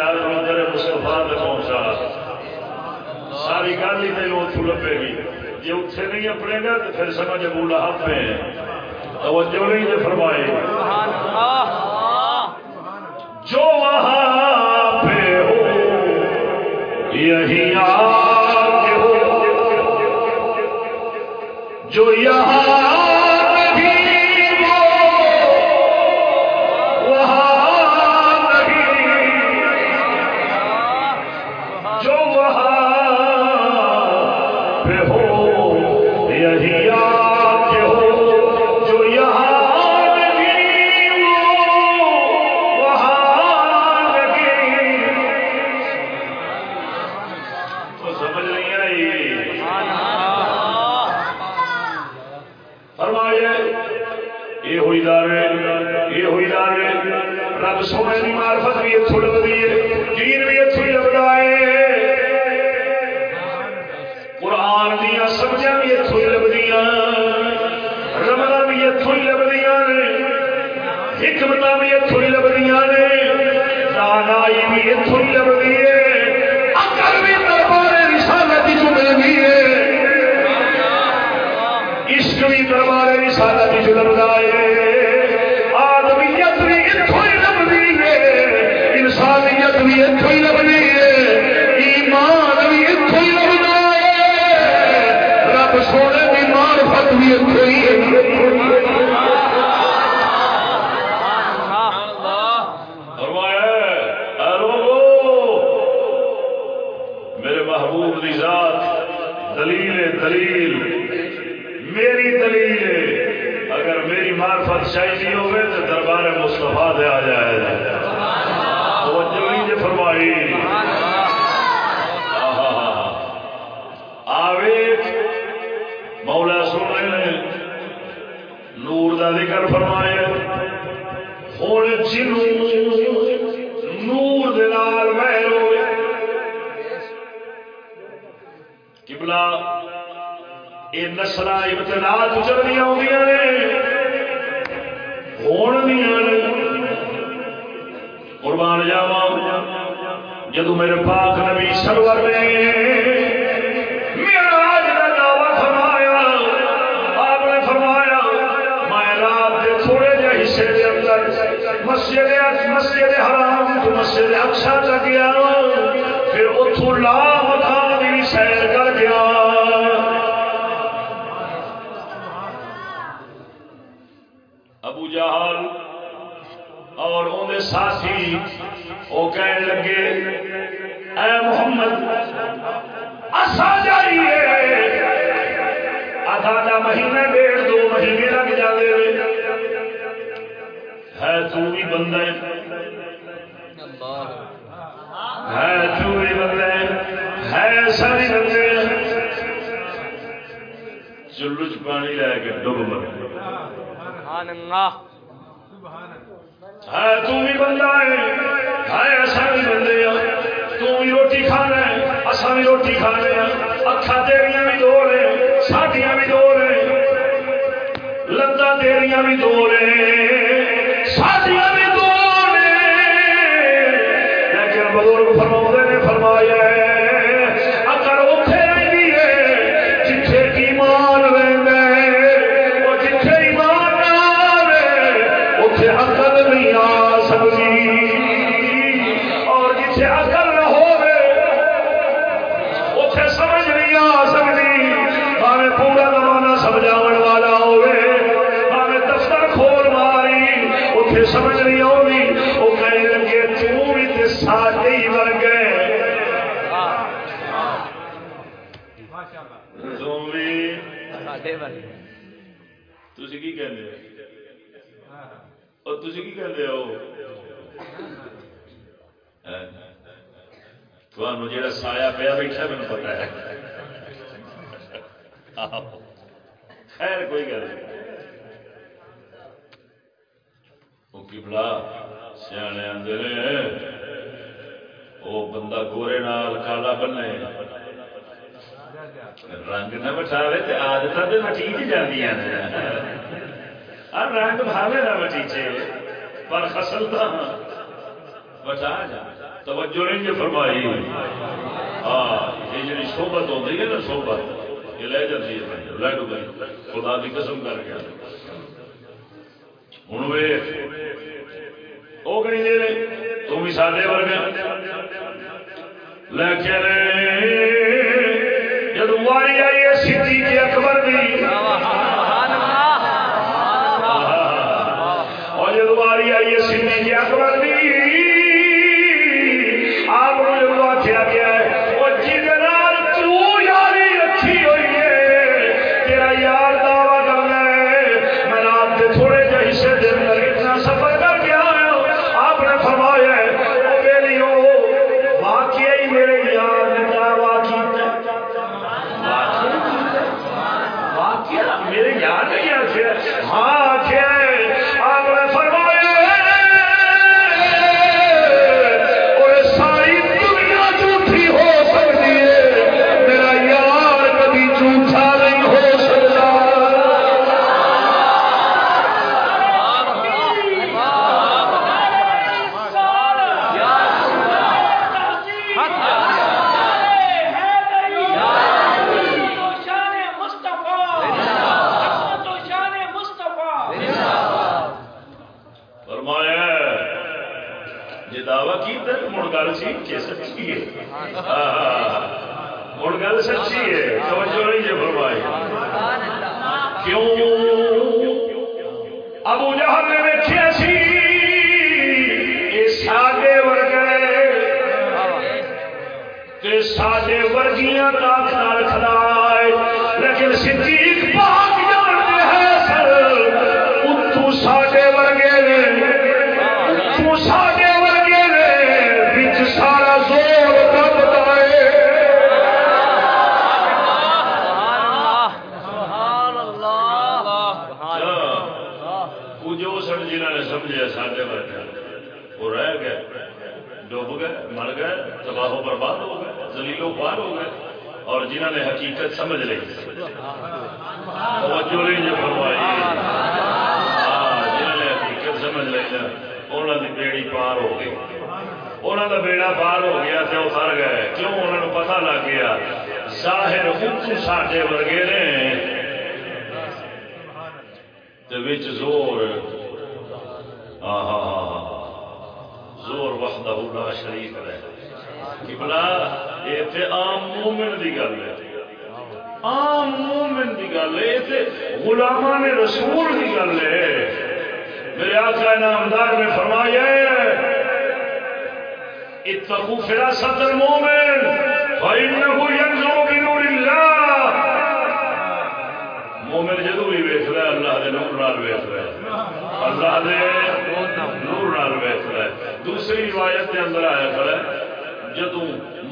آیا مصطفیٰ پہنچا۔ ساری گل ہی تین اتو لبے گی۔ جی اتنے نہیں اپنے گا تو پھر سمجھ پہ توجہ نہیں فرمائے۔ جو یہی آ جو یہاں ہے۔ تو پانی لے کے ڈب مر ہے تو بھی بندہ ہے۔ ہے بھی بندے تو بھی روٹی کھانا ہے۔ اصا بھی روٹی کھانے ہیں۔ اکھا تیریاں بھی دو رہے ساڈیاں بھی دو رہے لتاں تیریاں بھی دو رہے تھوانو جا سایا پیا بیٹھا مجھے پتا ہے خیر کوئی گل وہ کبلا سیانے اندر وہ بندہ گورے نال کالا بنے رنگ نہ بٹھاوے تو آدت تے مٹی جاندیاں رنگ بھاوے نہ مٹیچے پر خسلتا بٹا جائے توجہ نہیں جو فرمائی۔ ہاں یہ جی صحبت ہوتی ہے نا صحبت یہ لے جاتی ہے لے ڈو گئی خدا کی قسم کر گیا ہوں وے وہ کہیں رہے تو بھی سادے ورگا۔ لیکن جب واری آئی ہے سدھی کے اکبر دی۔ اور جب واری آئی ہے سدھی کے اکبر کو گیا؟ مڑ گل سچی ہے توجہ نہیں جی فرمائی۔ کیوں؟ ابو جہل نے دیکھا سی یہ ورگے تے ساڈے ورگیاں طاقت نال کھلائے لیکن صدیق پاک جانتے ہیں سر اتو ساڈے ورگے نے اتو ساڈے ورگے نے وچ سارا زور دب دائے جو سن جنہوں نے سمجھے ساڈے ورگے وہ رہ گئے ڈوب گئے مر گئے تباہ و برباد ہو گئے زلیلو پار ہو گئے اور جنہوں نے حقیقت سمجھ لی توجہ نہیں جو فرمائی۔ ہاں، جنہوں نے حقیقت سمجھ لی انہوں کی بیڑی پار ہو گئی۔ انہوں کا بیڑا پار ہو گیا تو وہ سر گئے۔ کیوں انہوں نے پتا لگ گیا؟ ظاہر اتو ساڈے ورگے نے۔ وچ زور۔ ہاں ہاں ہاں زور وحدہ لا شریک ہے قبلہ یہ تے عام مومن دی گل ہے۔ عام مومن دی گل ہے، یہ تے رسول دی گل ہے۔ میرے آقا نامدار نے فرمایا ہے، اتقوا فراست المؤمن فإنه ينظر بنور الله۔ مومن جدو بھی ویسد اللہ دے نور نال ویسد اللہ دے نور نال ویسد دوسری روایت کے اندر آیا کھڑا ہے جدو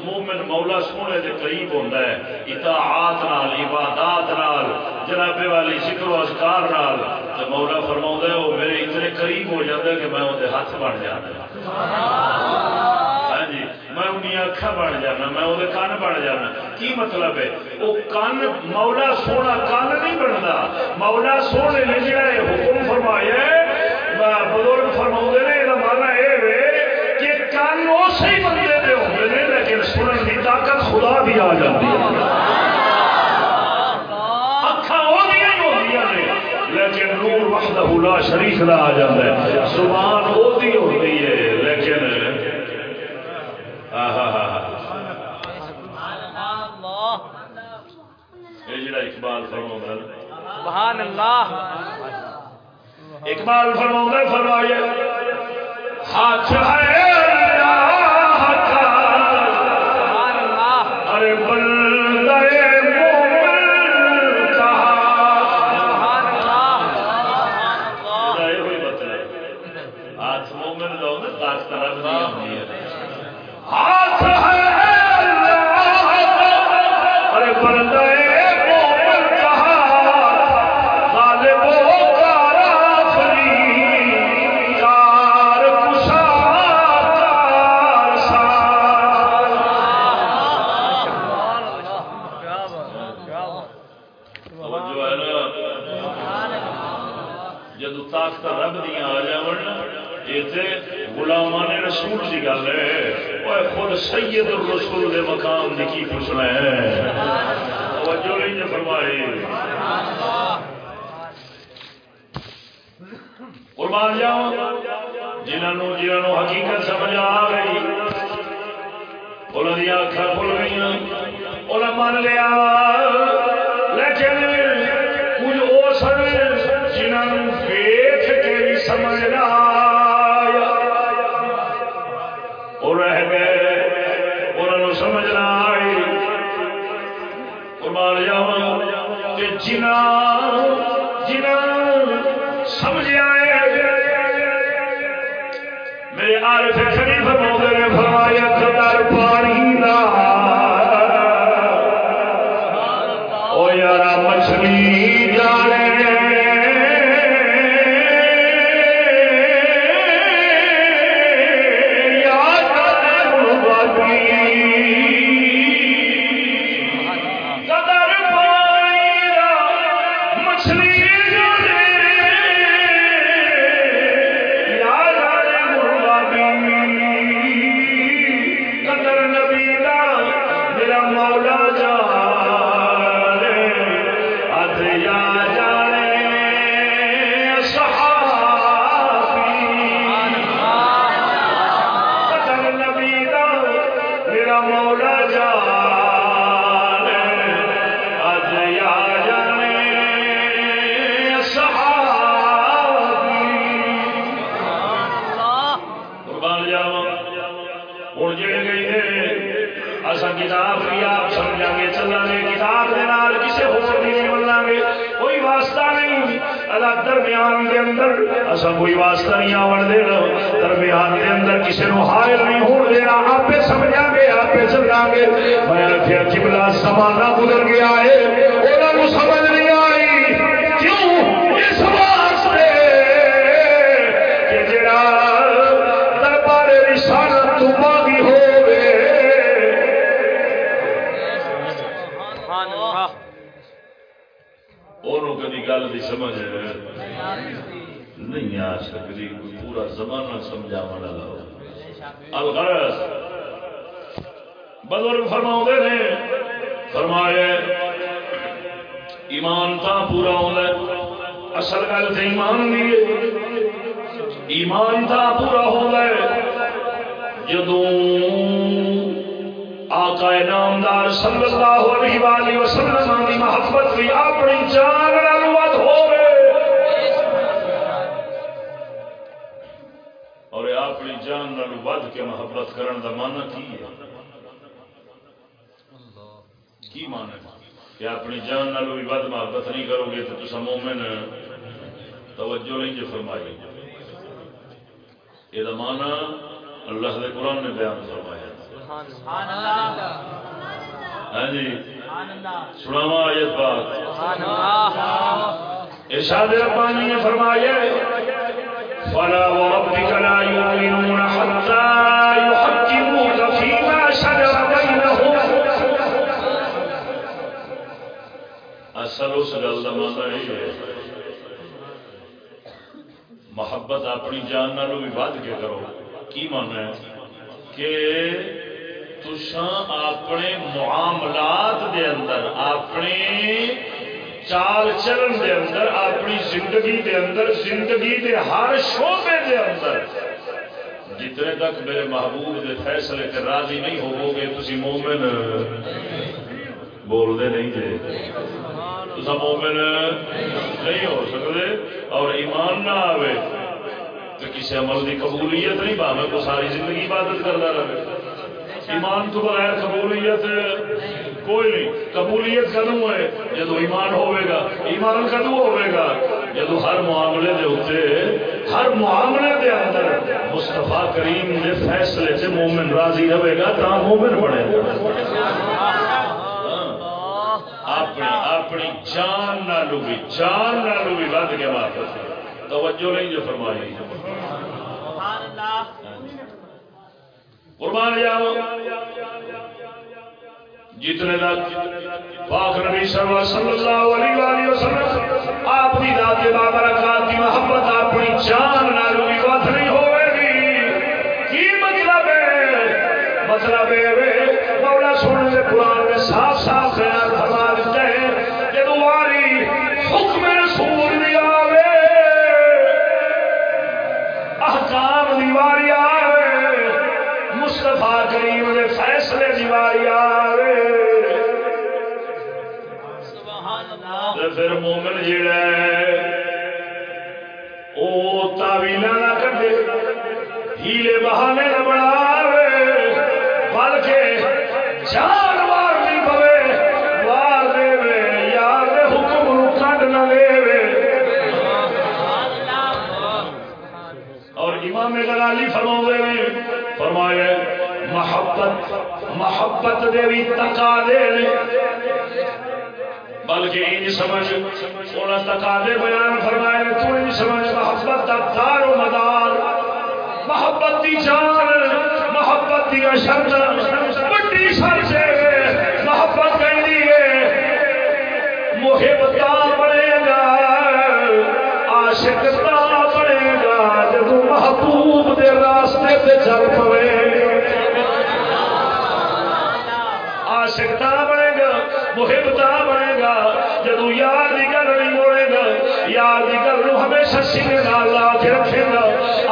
مومن مولا سونے دے قریب ہوتا ہے، اطاعات نال، عبادات نال جناب والی ذکر و اذکار نال تو مولا فرماؤں ہے وہ میرے اتنے قریب ہو جاتا ہے کہ میں وہ ہاتھ بن جانا ہاں جی میں ان اکھا بن جانا، میں وہ کن بن جانا۔ کی مطلب ہے؟ وہ کن مولا سونا کن نہیں بنتا مولا سونے نے جڑا یہ حکم فرمایا بزرگ فرما نے یہ مانا یہ کہ کن اسی بندے لیکن سنن کی طاقت خدا بھی آ جاتی ہے۔ اکھا لیکن نور وحدہ لا شریک دا آ جاتا ہے۔ زبان وہدی ہوتی ہے لیکن اقبال فرما سبحان اللہ اقبال فرما فرمایا ہاتھ ہے۔ ہاتھ مومن رب دی ہوندی ہے ہاتھ ہے اللہ ارے بندے فرمایا ایمان تا پورا ہونا اصل گل تے ایمان دی ایمان تا پورا ہونا ہے، جدوں آقا نامدار صلی اللہ علیہ وآلہ وسلم کی محبت بھی اپنی جان نال ود ہوے اور اپنی جان نال ود کے محبت کرن دا معنی کی ہے؟ کی معنی ہے؟ کہ اپنی جان نال بھی ود محبت نہیں کرو گے تو تسا مومن توجہ نہیں جو فرمائی۔ یہ معنی اللہ دے قرآن نے بیان فرمایا۔ ہاں جی۔ سناوا آیت اللہ۔ ارشاد ربانی نے فرمایا فلا وربك لا يؤمنون حتى يحكموك اصل اس گل کا مانا یہ ہے۔ محبت اپنی جان نالوں بھی ود کے کرو۔ کی مانا ہے؟ کہ تسان اپنے معاملات دے اندر، اپنے چال چلن دے اندر، اپنی زندگی دے اندر، زندگی دے ہر شعبے دے اندر۔ جتنے تک میرے محبوب دے فیصلے تے راضی نہیں ہوو گے تسی مومن بول دے نہیں جے تسا مومن نہیں ہو سکتے۔ اور ایمان نہ آوے تو کسی عمل کی قبولیت نہیں پاوے کو ساری زندگی عبادت کرتا رہے۔ ایمان تو بغیر قبولیت کوئی نہیں، قبولیت کدو ہے۔ جدو ایمان ہوئے گا، ایمان کدو ہوئے گا۔ جدو ہر معاملے دے ہوتے ہر معاملے دے اندر مصطفیٰ کریم دے فیصلے سے مومن راضی رہے گا، تا مومن بنے گا۔ اپنی اپنی جان نالو بھی جان نالو بھی ود کے واپس توجہ نہیں جو فرمائی قربان جاؤ جتنے لاکھ پاک نبی صلی اللہ علیہ وآلہ وسلم آپ کی ذات بابرکات کی محبت اپنی جان نالو بھی ود نہیں ہوئے گی کی مطلب ہے مطلب یہ مولا سونے کے قرآن میں صاف صاف بیان کریم دے فیصلے دی واری آوے تے پھر مومن جڑا ہے او تاویلاں نہ کڈے ہیلے بہانے نہ بناوے بلکہ جان امام غزالی فرماوے نے فرمایا محبت محبت دے بھی تقاضے نے۔ بلکہ ان سمجھ انہاں تقاضے بیان فرمائے نے، تو ان سمجھ محبت دا دار و مدار۔ محبت دی جان، محبت دی شرط بڑی شرط ہے، محبت کہندی ہے۔ محب تا بنے گا، عاشق تا بنے گا۔ جب محبوب دے راستے تے چل پوے عاشق بنے گا محب تا بنے گا جدو یار دی گل نہیں موڑے گا یار دی گل نو ہمیشہ سینے نال لا کے رکھے گا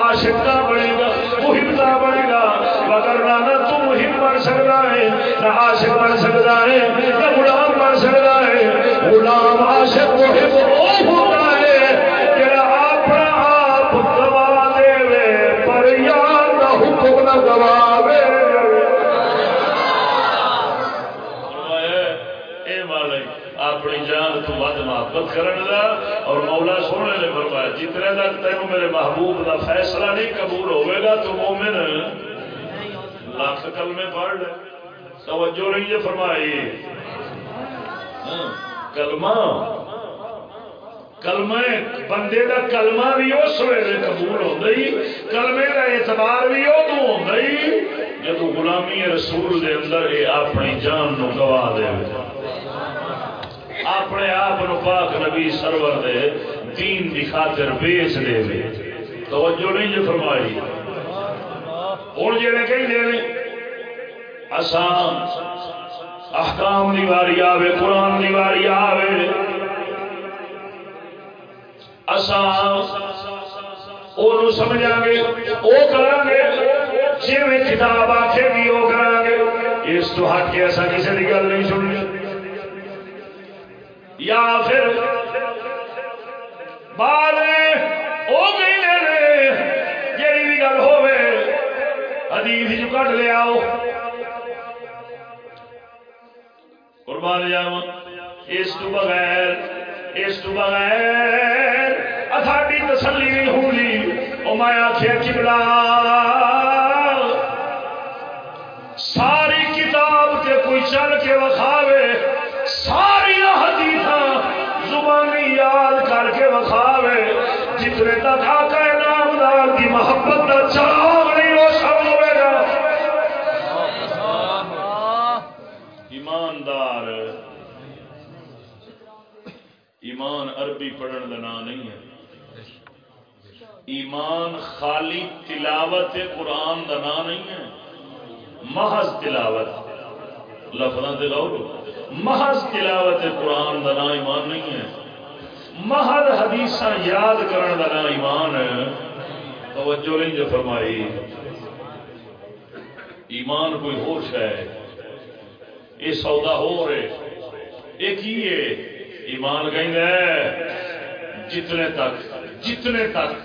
عاشق بنے گا محب تا بنے گا وگرنہ نہ تو محب بن سکتا ہے، نہ عاشق بن سکتا ہے، نہ غلام بن سکتا ہے۔ غلام عاشق محب او ہوتا ہے، جڑا اپنا آپ گوا دے پر یار دا حکم نہ گواوے تو ود محبت کرن دا اور مولا سونے نے فرمایا، جتنے تک تینوں میرے محبوب دا فیصلہ نہیں قبول ہوئے گا تو مومن لاکھ کلمے پڑھ لے۔ توجہ نہیں یہ فرمائی۔ کلمہ۔ کلمہ بندے دا کلمہ بھی اس ویلے قبول ہوتا ہی کلمے دا اعتبار بھی ادو ہوتا ہی جب غلامی رسول دے اندر یہ اپنی جان نو گوا دے۔ اپنے آپ پاک نبی سرور دے، دین دی خاطر بیچ دے وے توجہ نہیں جو فرمائی۔ ہوں جڑے کہیں دے آسان احکام دی واری آوے، قرآن دی واری آوے۔ اساں اونوں سمجھاں گے، او کراں گے جویں کتاب آکھے گی او کراں گے۔ اس تو ہٹ کے اساں کسی دی گل نہیں سننی۔ یا پھر بعد او گئی نے جیڑی بھی گل ہوے حدیث جو کڈ لے قربان جاواں اس تو بغیر، اس تو بغیر ساڈی تسلی نہیں ہوئی او میں آخیا چبلا ساری کتاب تے کوئی چل کے وکھاوے۔ ساری حدیث زبانی یاد کر کے وکھاوے، جتنے تک آقا نامدار کی محبت کا چراغ نہیں روشن ہوئے گا۔ ایماندار، ایمان عربی پڑھن کا نام نہیں ہے۔ ایمان خالی تلاوت قرآن کا نام نہیں ہے، محض تلاوت۔ لفظ دلاؤ محض تلاوت قرآن کا نام ایمان نہیں ہے۔ محض حدیث یاد کرن کا نام ایمان ہے۔ توجہ نہیں جو فرمائی۔ ایمان کوئی ہوش ہے۔ یہ سودا ہو رہے ایک ہی ہے؟ ایمان کہیں جتنے تک جتنے تک۔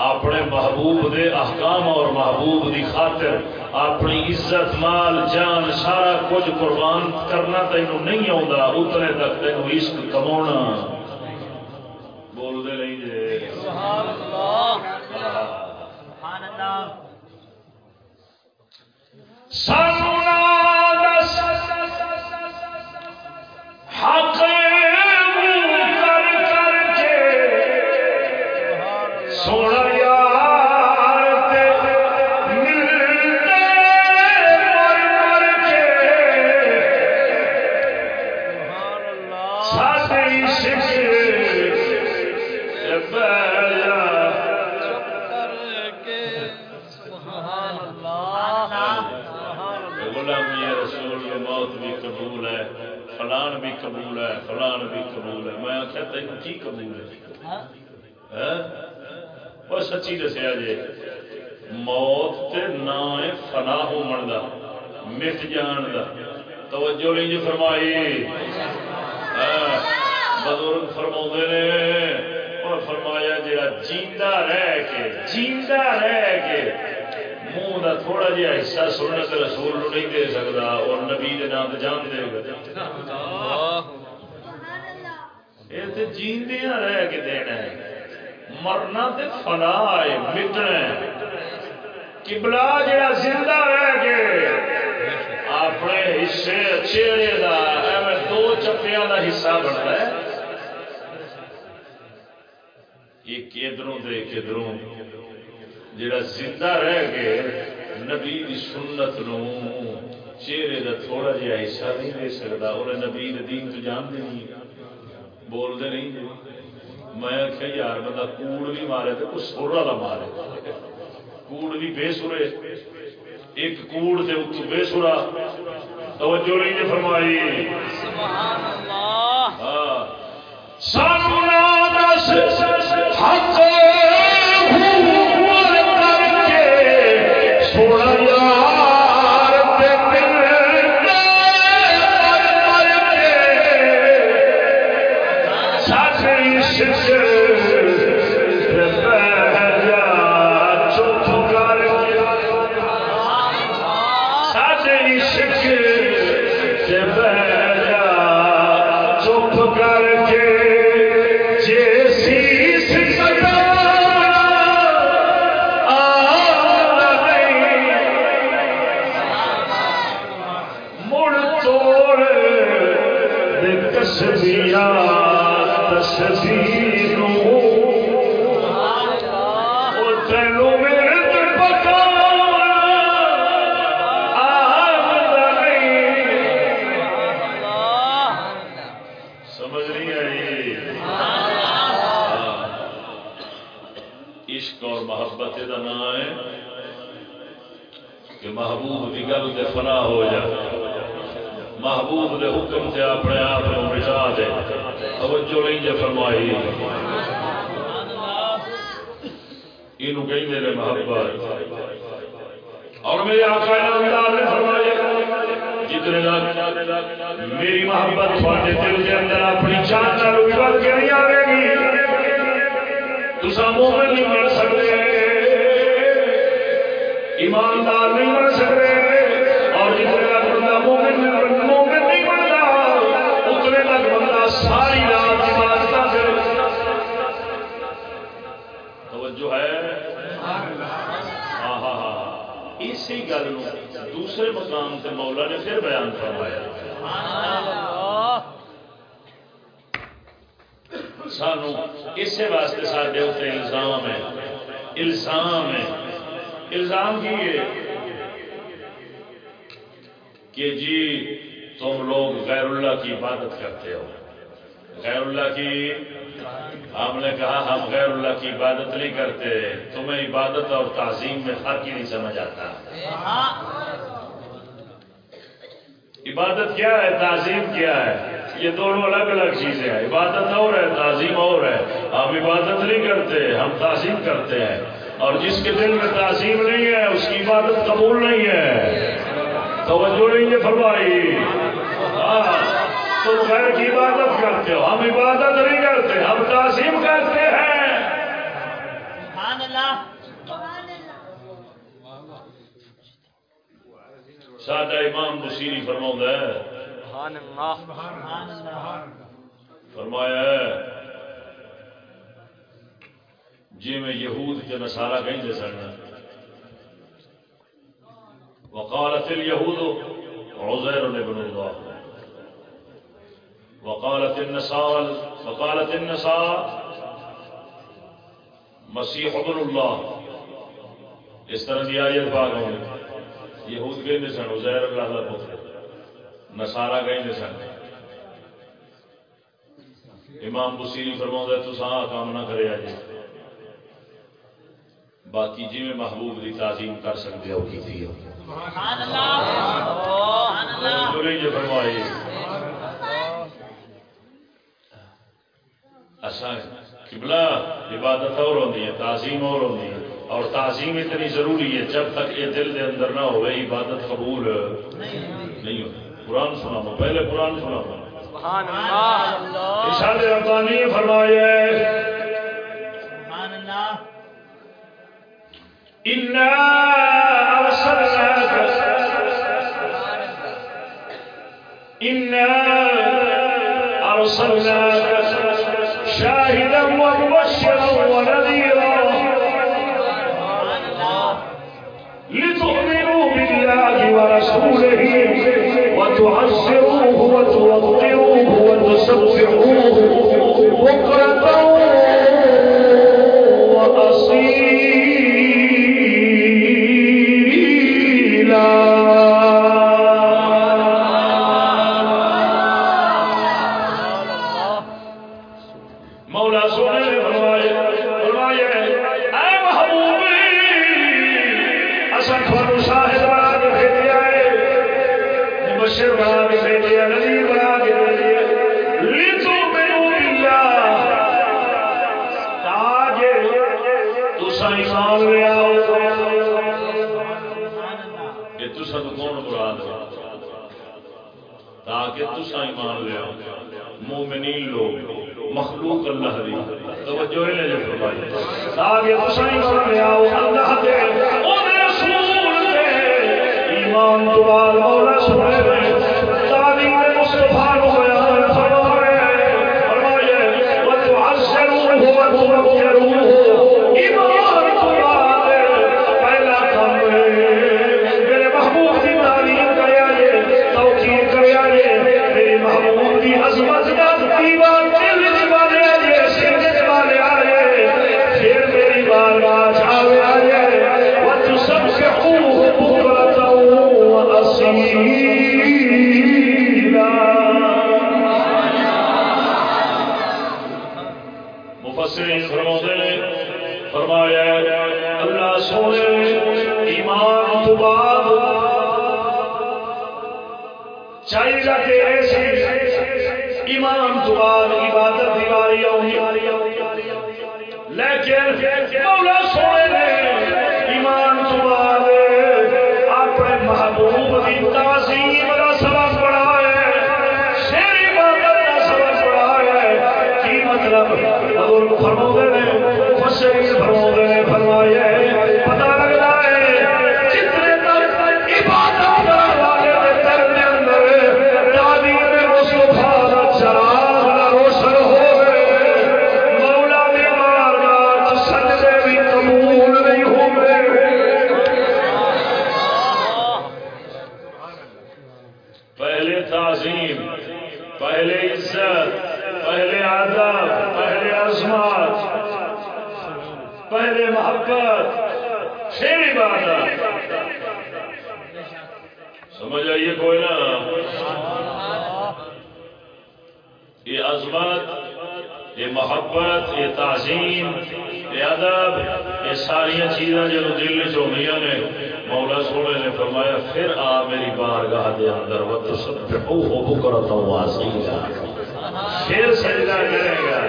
اپنے محبوب دے احکام اور محبوب دی خاطر اپنی عزت مال جان سارا کچھ قربان کرنا تینوں نہیں آتا اتنے تک تینوں عشق کما بول دے نہیں جی سبحان اللہ سبحان اللہ۔ سانو سچی دسیا جی موت تے نہ فنا ہو دا مٹ جان دا۔ توجہ نہیں جی فرمائی۔ بزرگ فرما نے اور فرمایا جا جیندہ رہ کے جیتا رہ کے منہ کا تھوڑا جہا حصہ سننے سنت رسول نہیں دے سکتا اور نبی دے نام جان دے گا یہ تو جیندیاں رہ کے دینا ہے۔ مرنا تے فنا ہے مٹنا کبلا جڑا زندہ رہ کے اپنے حصے چہرے دا ایویں دو چپیاں دا حصہ بنتا ہے۔ ایک ادھروں دے کدھروں جڑا زندہ رہ کے نبی دی سنت نو چہرے دا تھوڑا جہا حصہ نہیں دے سکتا، اور نبی دین تو جان دے نہیں۔ بولتے نہیں۔ میں آخیا یار بندہ کوڑ بھی مارے تو کوئی سر والا مارے کوڑ بھی بے سورے ایک کوڑ سے اتو بے سورا توجہ نہیں نے فرمائی سبحان اللہ ہاں سانو نہ دس حق ہے ہو کر کے سونا سچی قبلہ عبادت اور ہوتی ہے تعظیم اور ہوتی ہے۔ اور تعظیم اتنی ضروری ہے جب تک یہ دل دے اندر نہ ہوئے عبادت قبول نہیں ہوتی قرآن سنا دو پہلے قرآن سنا دو سبحان اللہ۔ ارشاد ربانی فرمایا انا ارسلناک انا ارسلناک وتعزروه وتوقروه وتسبحوه بكرة وأصيلا. پہلے تعظیم، پہلے عزت، پہلے ادب پہلے عظمت، پہلے محبت، پھر عبادت۔ سمجھ آئیے کوئی نا؟ یہ عظمت، یہ محبت، یہ تعظیم، یہ ادب، یہ ساری چیزاں جب دل چوندیاں نے مولا سونے نے فرمایا، پھر آ میری بارگاہ دے اندر وہ تو سب ہو بکرتا پھر سجدہ کرے گا۔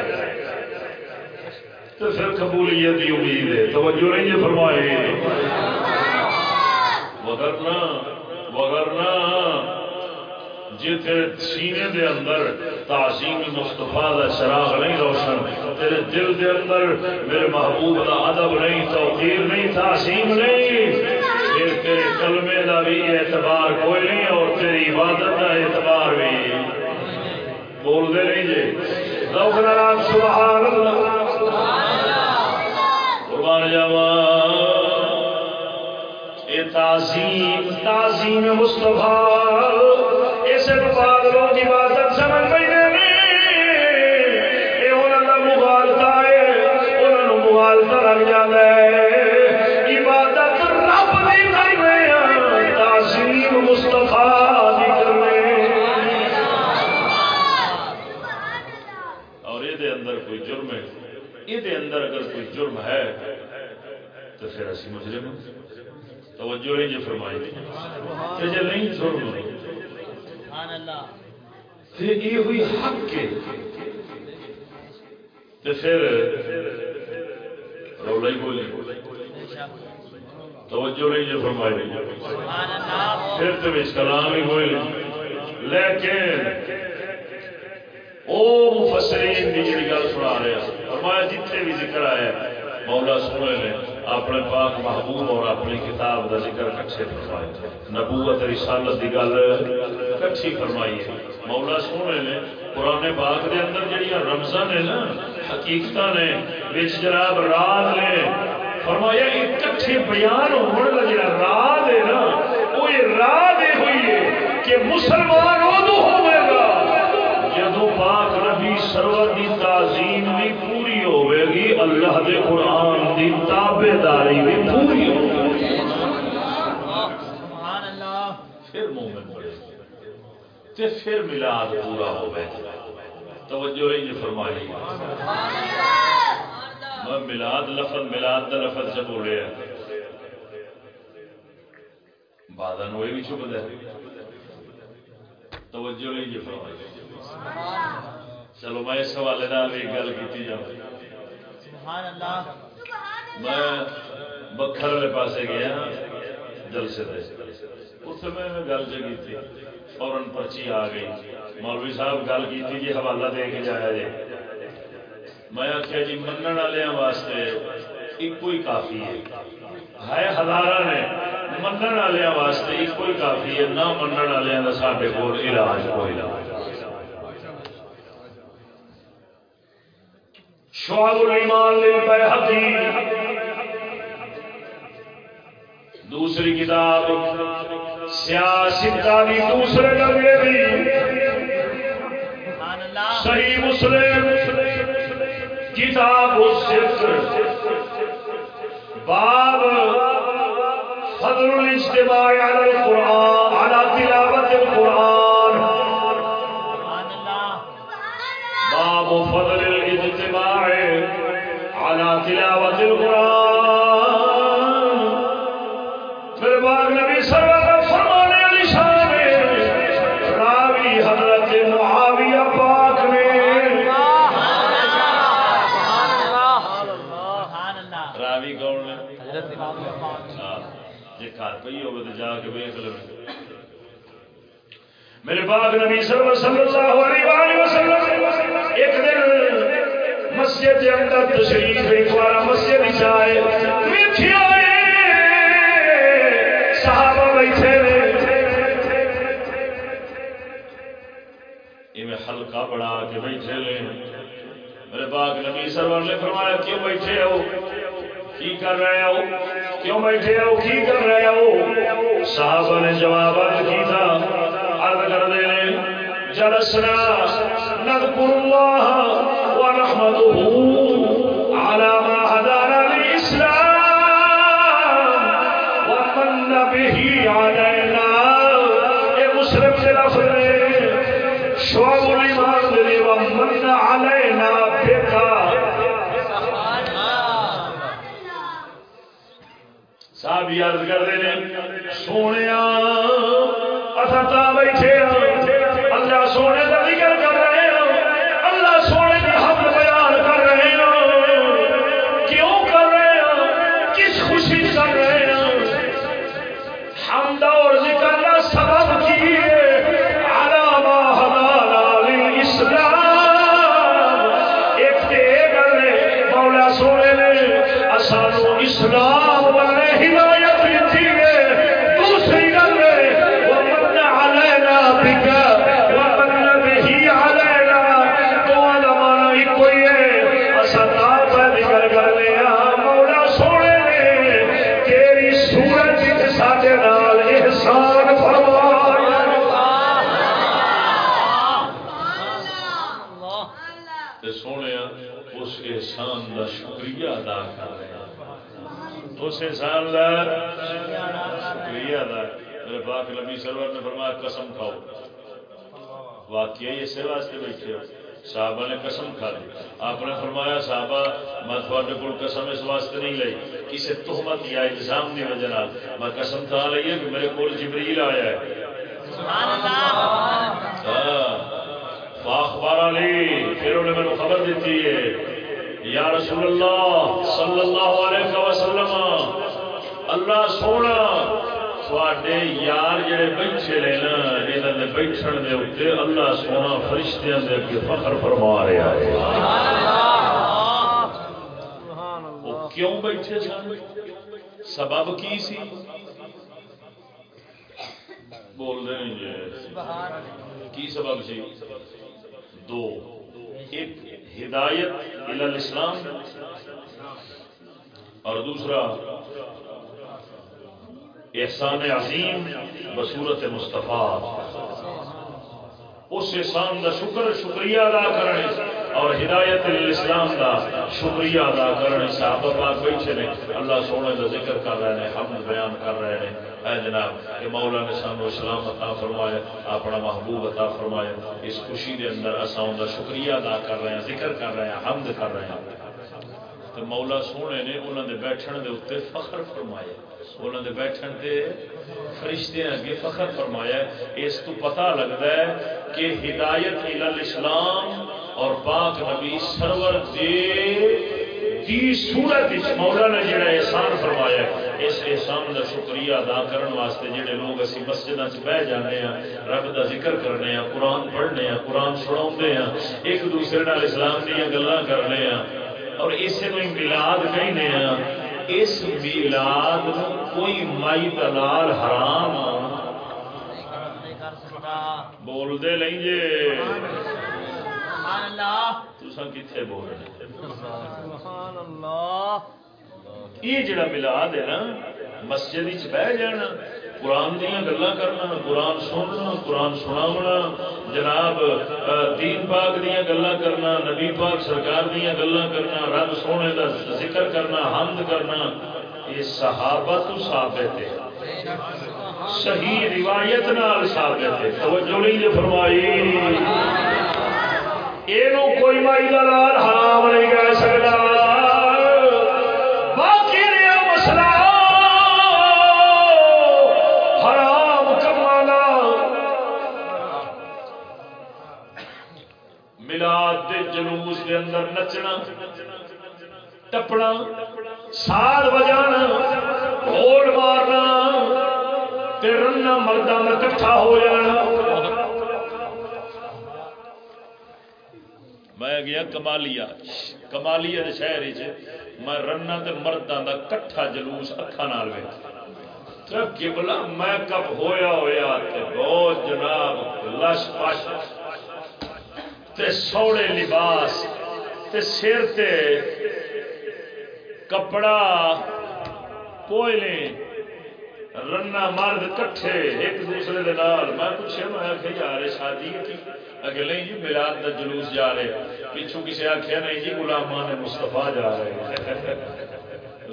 تو پھر قبولیت کی امید ہے۔ توجہ نہیں یہ فرمائے وگرنا وگرنا جی تیرے سینے دے اندر تعظیم مصطفیٰ دا چراغ نہیں روشن، تیرے دل دے اندر میرے محبوب دا ادب نہیں، توقیر نہیں، تعظیم نہیں۔ پھر تیرے کلمے دا بھی اعتبار کوئی نہیں، اور تیری عبادت دا اعتبار بھی۔ بول دے نہیں جی۔ روکنا نام سبحان اللہ۔ قربان جاوا یہ تعظیم تعظیم مصطفیٰ۔ اس بعد لوگ عبادت سمجھ جرم ہے تو پھر اسی مجرم توجہ نہیں جی فرمائی تے جے نہیں سن سبحان اللہ تے یہ ہوئی حق کے۔ تے پھر رولا ہی بولی۔ توجہ نہیں جی فرمائی سبحان اللہ پھر تو اس کلام ہی ہوئے لیکن او مفسرین دی جڑی گل سنا رہے ہیں۔ فرمایا جتنے بھی ذکر آیا مولا سونے نے اپنے پاک محبوب اور اپنی کتاب دا ذکر کٹھے فرمایا نبوت رسالت دی گل کٹھی فرمائی ہے۔ مولا سونے نے قرآن پاک دے اندر جڑیاں رمزاں نے نا حقیقت نے، وچ جناب راز نے فرمایا اکٹھے بیان ہونے کا جڑا راز ہے نا، وہ راز ہوئی ہے کہ مسلمان ادو ہوے گا جدو پاک نبی سرور دی تعظیم بھی پوری ہوے گی اللہ دے قرآن دی تابے داری بھی پوری ہوگی سبحان اللہ پھر مومن بڑے تے پھر میلاد پورا ہوے توجہ نہیں فرمائی۔ میں میلاد لفظ میلاد دا لفظ جب بولے بعد ہوئے بھی چھپ دے۔ توجہ جی فرمائی۔ چلو میں اس حوالے بھی گل کی جائے میں بکھر والے پاسے گیا جلسے دے۔ اتنے میں گل جو کی تھی فوراً پرچی آ گئی۔ مولوی صاحب گل کی جی حوالہ دے کے جایا جی۔ میں آخیا جی منن والوں واسطے ایک ہی کافی ہے۔ ہے ہزار نے منن والوں واسطے ایک ہی کافی ہے نہ منن والوں کا سارے کول علاج کوئی علاج شعب الایمان للبیہقی دوسری کتاب سیاست کا بھی دوسرے درجے بھی صحیح مسلم۔ کتاب السفر باب فضل الاجتماع على القرآن على تلاوة القرآن۔ على تلاوة القرآن۔ پھر بعد نبی صلی فرمانے علی شان راوی حضرت معاویہ پاک نے راوی کون جی گھر پہ تو جا کے ویک لو۔ میرے پاک نبی صلی اللہ علیہ وسلم، ایک دن مسجد کے اندر تشریف ایک بار مسجد جائے ویکھے آئے۔ صحابہ بیٹھے نے یہ حلقہ بڑا کے بیٹھے لے میرے پاک نبی سرور نے فرمایا، کیوں بیٹھے ہو؟ کی کر رہے ہو؟ کیوں بیٹھے ہو؟ کی کر رہے ہو؟ صحابہ نے جواب عرض کی تھا عرض کر دے نے جلسنا نذكر الله ونحمده على یاد کرتے ہیں سونے اصا بیٹھے اللہ سونے احسان کا شکریہ ادا کر رہے ہیں۔ اس احسان کا شکریہ ادا میرے پاک نبی سرور نے فرمایا قسم کھاؤ۔ واقعی اسے واسطے بیٹھے ہو۔ صحابہ نے قسم کھا لی آپ نے فرمایا صحابہ میں تھوڑے کو قسم اس واسطے نہیں لئی کسی تہمت یا الزام کی وجہ میں قسم تھا لئی ہے کہ میرے کو جبریل آیا ہے۔ اخبار علی پھر انہیں میرے خبر دیتی ہے۔ یا رسول اللہ صلی اللہ علیہ وسلم، اللہ سونا تھوڑے یار جڑے بیٹھے نے نا یہاں کے بیٹھن کے اتنے اللہ سونا فرشتیاں دے اگے فخر فرما رہا ہے۔ وہ کیوں بیٹھے سن؟ سبب کی سی؟ بول رہے ہیں جی۔ کی سبب سی؟ دو۔ ایک۔ ہدایت الاسلام اور دوسرا، احسان عظیم بصورت مصطفیٰ۔ اس احسان کا شکر شکریہ ادا کرنے اور ہدایت اسلام کا شکریہ ادا کرنے، صحابہ پاک بیٹھے نے، اللہ سونے کا ذکر کر رہے ہیں ہم بیان کر رہے ہیں اے جناب، کہ مولا نے سانو اسلام عطا فرمایا، اپنا محبوب عطا فرمایا، اس خوشی دے اندر اساں ان کا شکریہ ادا کر رہے ہیں، ذکر کر رہے ہیں، حمد کر رہے ہیں۔ تو مولا سونے نے انہوں نے بیٹھن دے اتنے فخر فرمایا۔ انہوں نے بیٹھن دے فرشتے اگے فخر فرمایا۔ اس تو پتہ لگتا ہے کہ ہدایت الاسلام اور پاک نبی سرور دے دی صورت مولا نے جڑا احسان فرمایا اس احسان کا شکریہ ادا کرنے واسطے جڑے لوگ اسی مسجد بہ جانے ہیں رب دا ذکر کرنے ہیں قرآن پڑھنے ہیں قرآن سنا ایک دوسرے نال اسلام دیا گلا کرنے ہیں اور اسے میں ملاد کہنے ہیں اس میلاد کوئی مائی دلال حرام بول دے لیں جے تسا کتنے بول رہے سبحان اللہ۔ یہ جڑا ملاد ہے نا، مسجد بہ جانا، قرآن دیا گلا کرنا، قرآن سننا، قرآن سناونا، جناب دین پاک دیا گلا کرنا، نبی پاک سرکار دیا گلا کرنا، رب سونے کا ذکر کرنا، حمد کرنا، یہ صحابہ تو ثابت ہے۔ صحیح روایت نال ثابت ہے۔ توجہ نہیں جی فرمائی۔ یہ کوئی مائی دلال حرام نہیں کہہ سکتا۔ جلوس دے اندر نچنا، ٹپنا سال بجانا ڈھول مارنا، تے رنا مردہ میں کٹھا ہو جانا۔ میں گیا کمالیا کمالیا شہر میں رنا تے مردوں کا کٹھا جلوس اکھا نال کبلا میک اپ ہویا ہویا تے بہت جناب لش پش تے سوڑے لباس، تے سر تے کپڑا کوئلے رنا مرد کٹھے ایک دوسرے دے نال۔ میں پوچھے میں آخیا یار شادی کی؟ اگے نہیں جی میلاد دا جلوس جا رہے۔ پچھو کسی آخیا نہیں جی غلامان مستفا جا رہے۔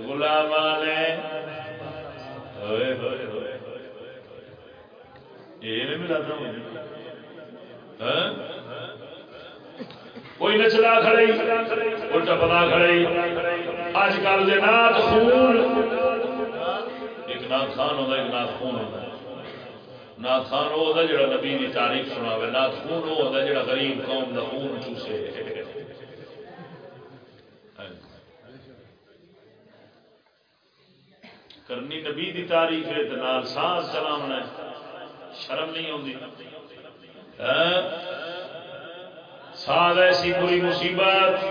غلامان ہوئے ہوئے ہوئے یہ نہیں ملا تھا کوئی نچلا کھڑے کوئی ٹپلا کھڑے۔ اج کل دے نات خون۔ ایک نات خان ہوتا ایک نات خون ہوتا نات خان وہ ہوتا جڑا نبی کی تاریخ سنا نات خون وہ ہوتا جڑا غریب قوم کا خون چوسے۔ کرنی نبی دی تاریخ ہے نال سانس چلاونا شرم نہیں آتی سال ایسی بری مصیبت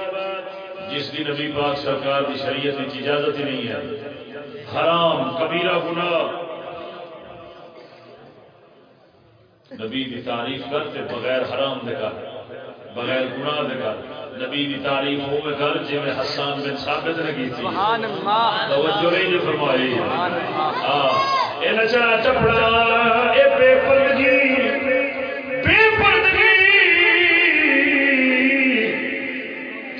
جس کی نبی پاک سرکار کی شریعت کی اجازت ہی نہیں ہے۔ حرام کبیرہ گناہ۔ نبی کی تعریف کرتے بغیر حرام دے کر بغیر گناہ دے کر۔ نبی کی تعریف ہو میں کر جی میں حسان بن ثابت نے کی تھی۔ توجہ نہیں فرمائی۔ ہاں یہ نچنا چپڑا یہ بے پردگی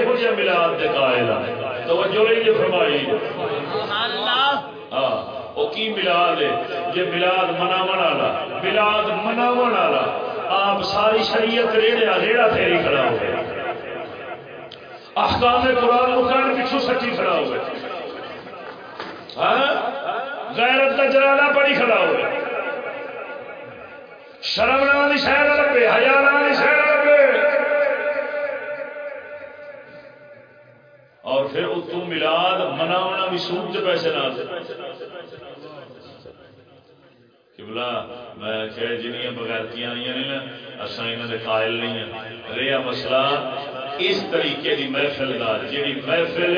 یہو جہا ملاد دے قائل ہے توجہ نہیں جو فرمائی۔ ہاں وہ کی ملاد ہے؟ یہ ملاد مناون والا ملاد مناون والا آپ ساری شریعت ریڑا ریڑا پھیری کھڑا ہو احکام قرآن مکان سچی کھڑا ہو ہاں؟ غیرت کا جلالہ پڑی کھڑا ہو شرم نام کی شہر لگے نام کی شہر لگے اور پھر اتو ملاد مناونا بھی سود کے پیسے نہ میں کہ جنیاں بغیرتیاں آئی نا اصا یہاں کے قائل نہیں ہیں. رہا مسئلہ اس طریقے محفل کا جی محفل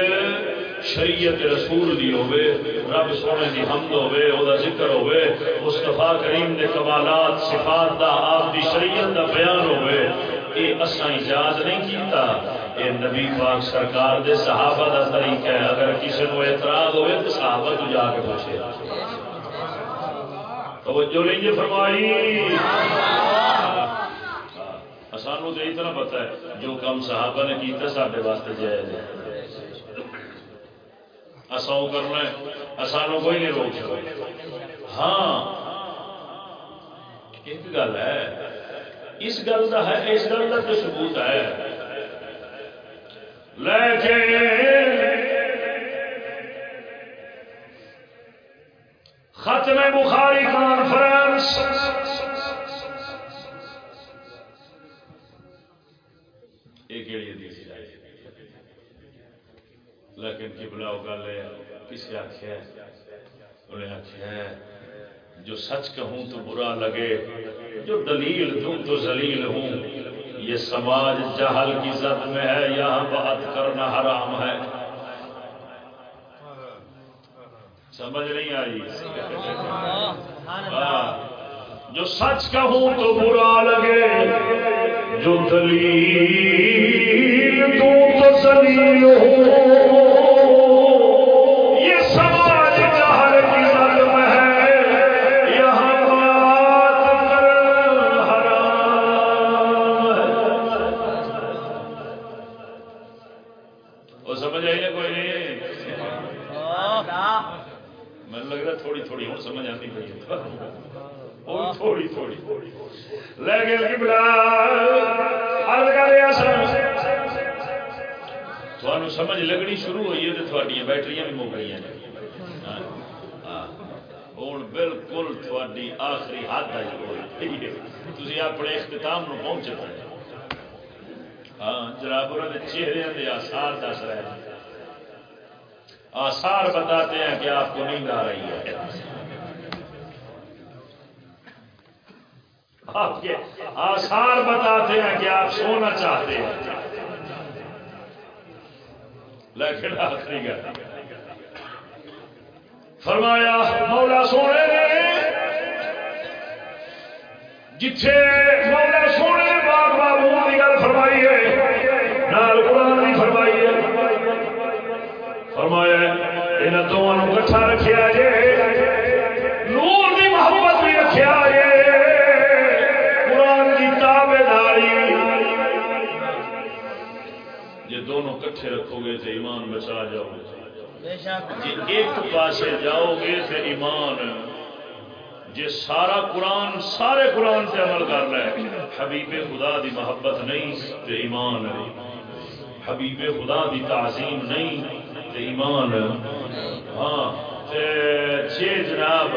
شریعت رسول دی ہوے رب سونے دی حمد ہوے او دا ذکر ہوے مصطفی کریم دے کمالات، صفات دا، آپ دی شریعت دا بیان ہوے اے اساں ایجاد نہیں کیتا. اے نبی پاک سرکار دے صحابہ دا طریقہ ہے۔ اگر کسی کو اعتراض ہوئے تو صحابہ تو جا کے پوچھے۔ توجہ نہیں جی فرمائی؟ سانو تو اتنا پتا ہے، جو کام صحابہ نے کیتا سارے واسطے جائز ہے۔ اصا کرنا ہے سانو کوئی نہیں روک سکتا۔ ہاں۔ ایک گل ہے، اس گل کا ہے، اس گل کا تو ثبوت ہے۔ ختم بخاری کانفرنس لیکن کبلا وہ گل ہے کسی آخیا انہیں آخیا جو سچ کہوں تو برا لگے جو دلیل دوں تو ذلیل ہوں یہ سماج جہل کی زد میں ہے، یہاں بات کرنا حرام ہے۔ سمجھ نہیں آئی؟ ہاں۔ جو سچ کہوں تو برا لگے۔ جو دلیل تو سلیل ہو سمجھ لگنی شروع ہوئی ہے تو تھوڑی بیٹریاں بھی مک گئی ہیں ہاں، ہاں۔ ہوں بالکل تھوڑی آخری حد آئی تھی۔ اپنے اختتام نو پہنچ پائے ہاں جناب انہوں چہرے کے آسار دس رہے ہیں۔ آثار بتاتے ہیں کہ آپ کو نیند آ رہی ہے۔ آپ کے آثار بتاتے ہیں کہ آپ سونا چاہتے ہیں۔ لیکن آخری گل۔ فرمایا، مولا سونے نے جتھے مولا سونے نے باغ بابو کی گل فرمائی ہے، نال قرآن کی فرمائی ہے۔ فرمایا یہاں دونوں کٹھا رکھا جے کٹھے رکھو گے تو ایمان بچا جاؤ۔ جی ایک پاسے جاؤ گے تو ایمان۔ جی سارا قرآن سارے قرآن سے عمل کر رہا ہے حبیب خدا دی محبت نہیں تو ایمان۔ حبیب خدا دی تعظیم نہیں ایمان۔ ہاں جی جناب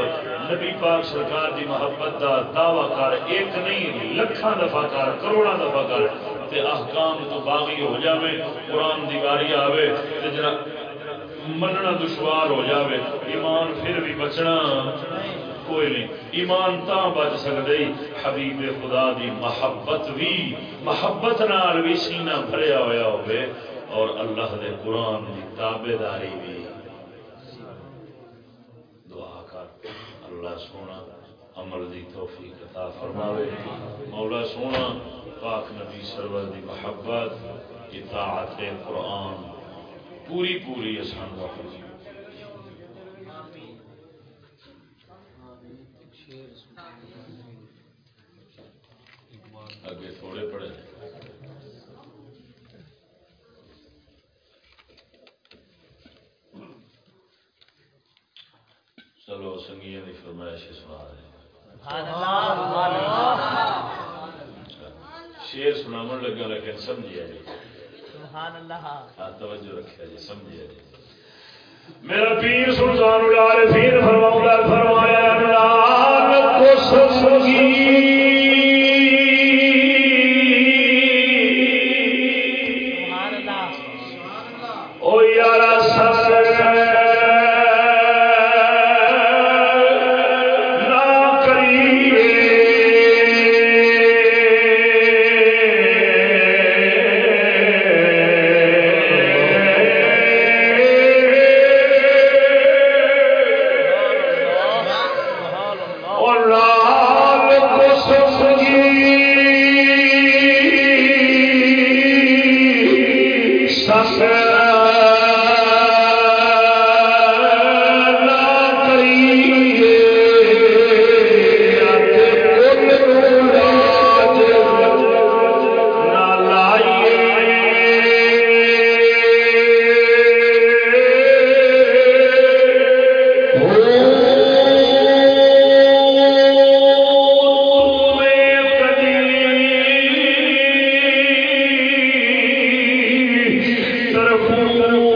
نبی پاک سرکار دی محبت دا دعوی کر ایک نہیں لکھان دفعہ کر کروڑا دفعہ کر۔ تے احکام تو باغی ہو جاوے، قرآن دی باری آوے تے جناب مننا دشوار ہو جاوے، ایمان پھر بھی بچنا کوئی نہیں۔ ایمان تا بچ سکتے حبیب خدا دی محبت بھی، محبت نال بھی سینہ بھریا ہوا ہوئے اور اللہ دے قرآن دی تابے داری بھی۔ دعا کر، اللہ سونا عمل دی توفیق عطا فرماوے۔ مولا سونا، پاک نبی سرور دی محبت، اطاعت قرآن، پوری پوری آسان واپس اگے تھوڑے پڑے چلو سنگیا کی فرمائش سنا رہے شیر سنا لگا لیکن سمجھیا جی. ہاں توجہ رکھا جی سمجھیا جی. میرا پیر سلطان العارفین فرمایا نال کو سمگی پریشان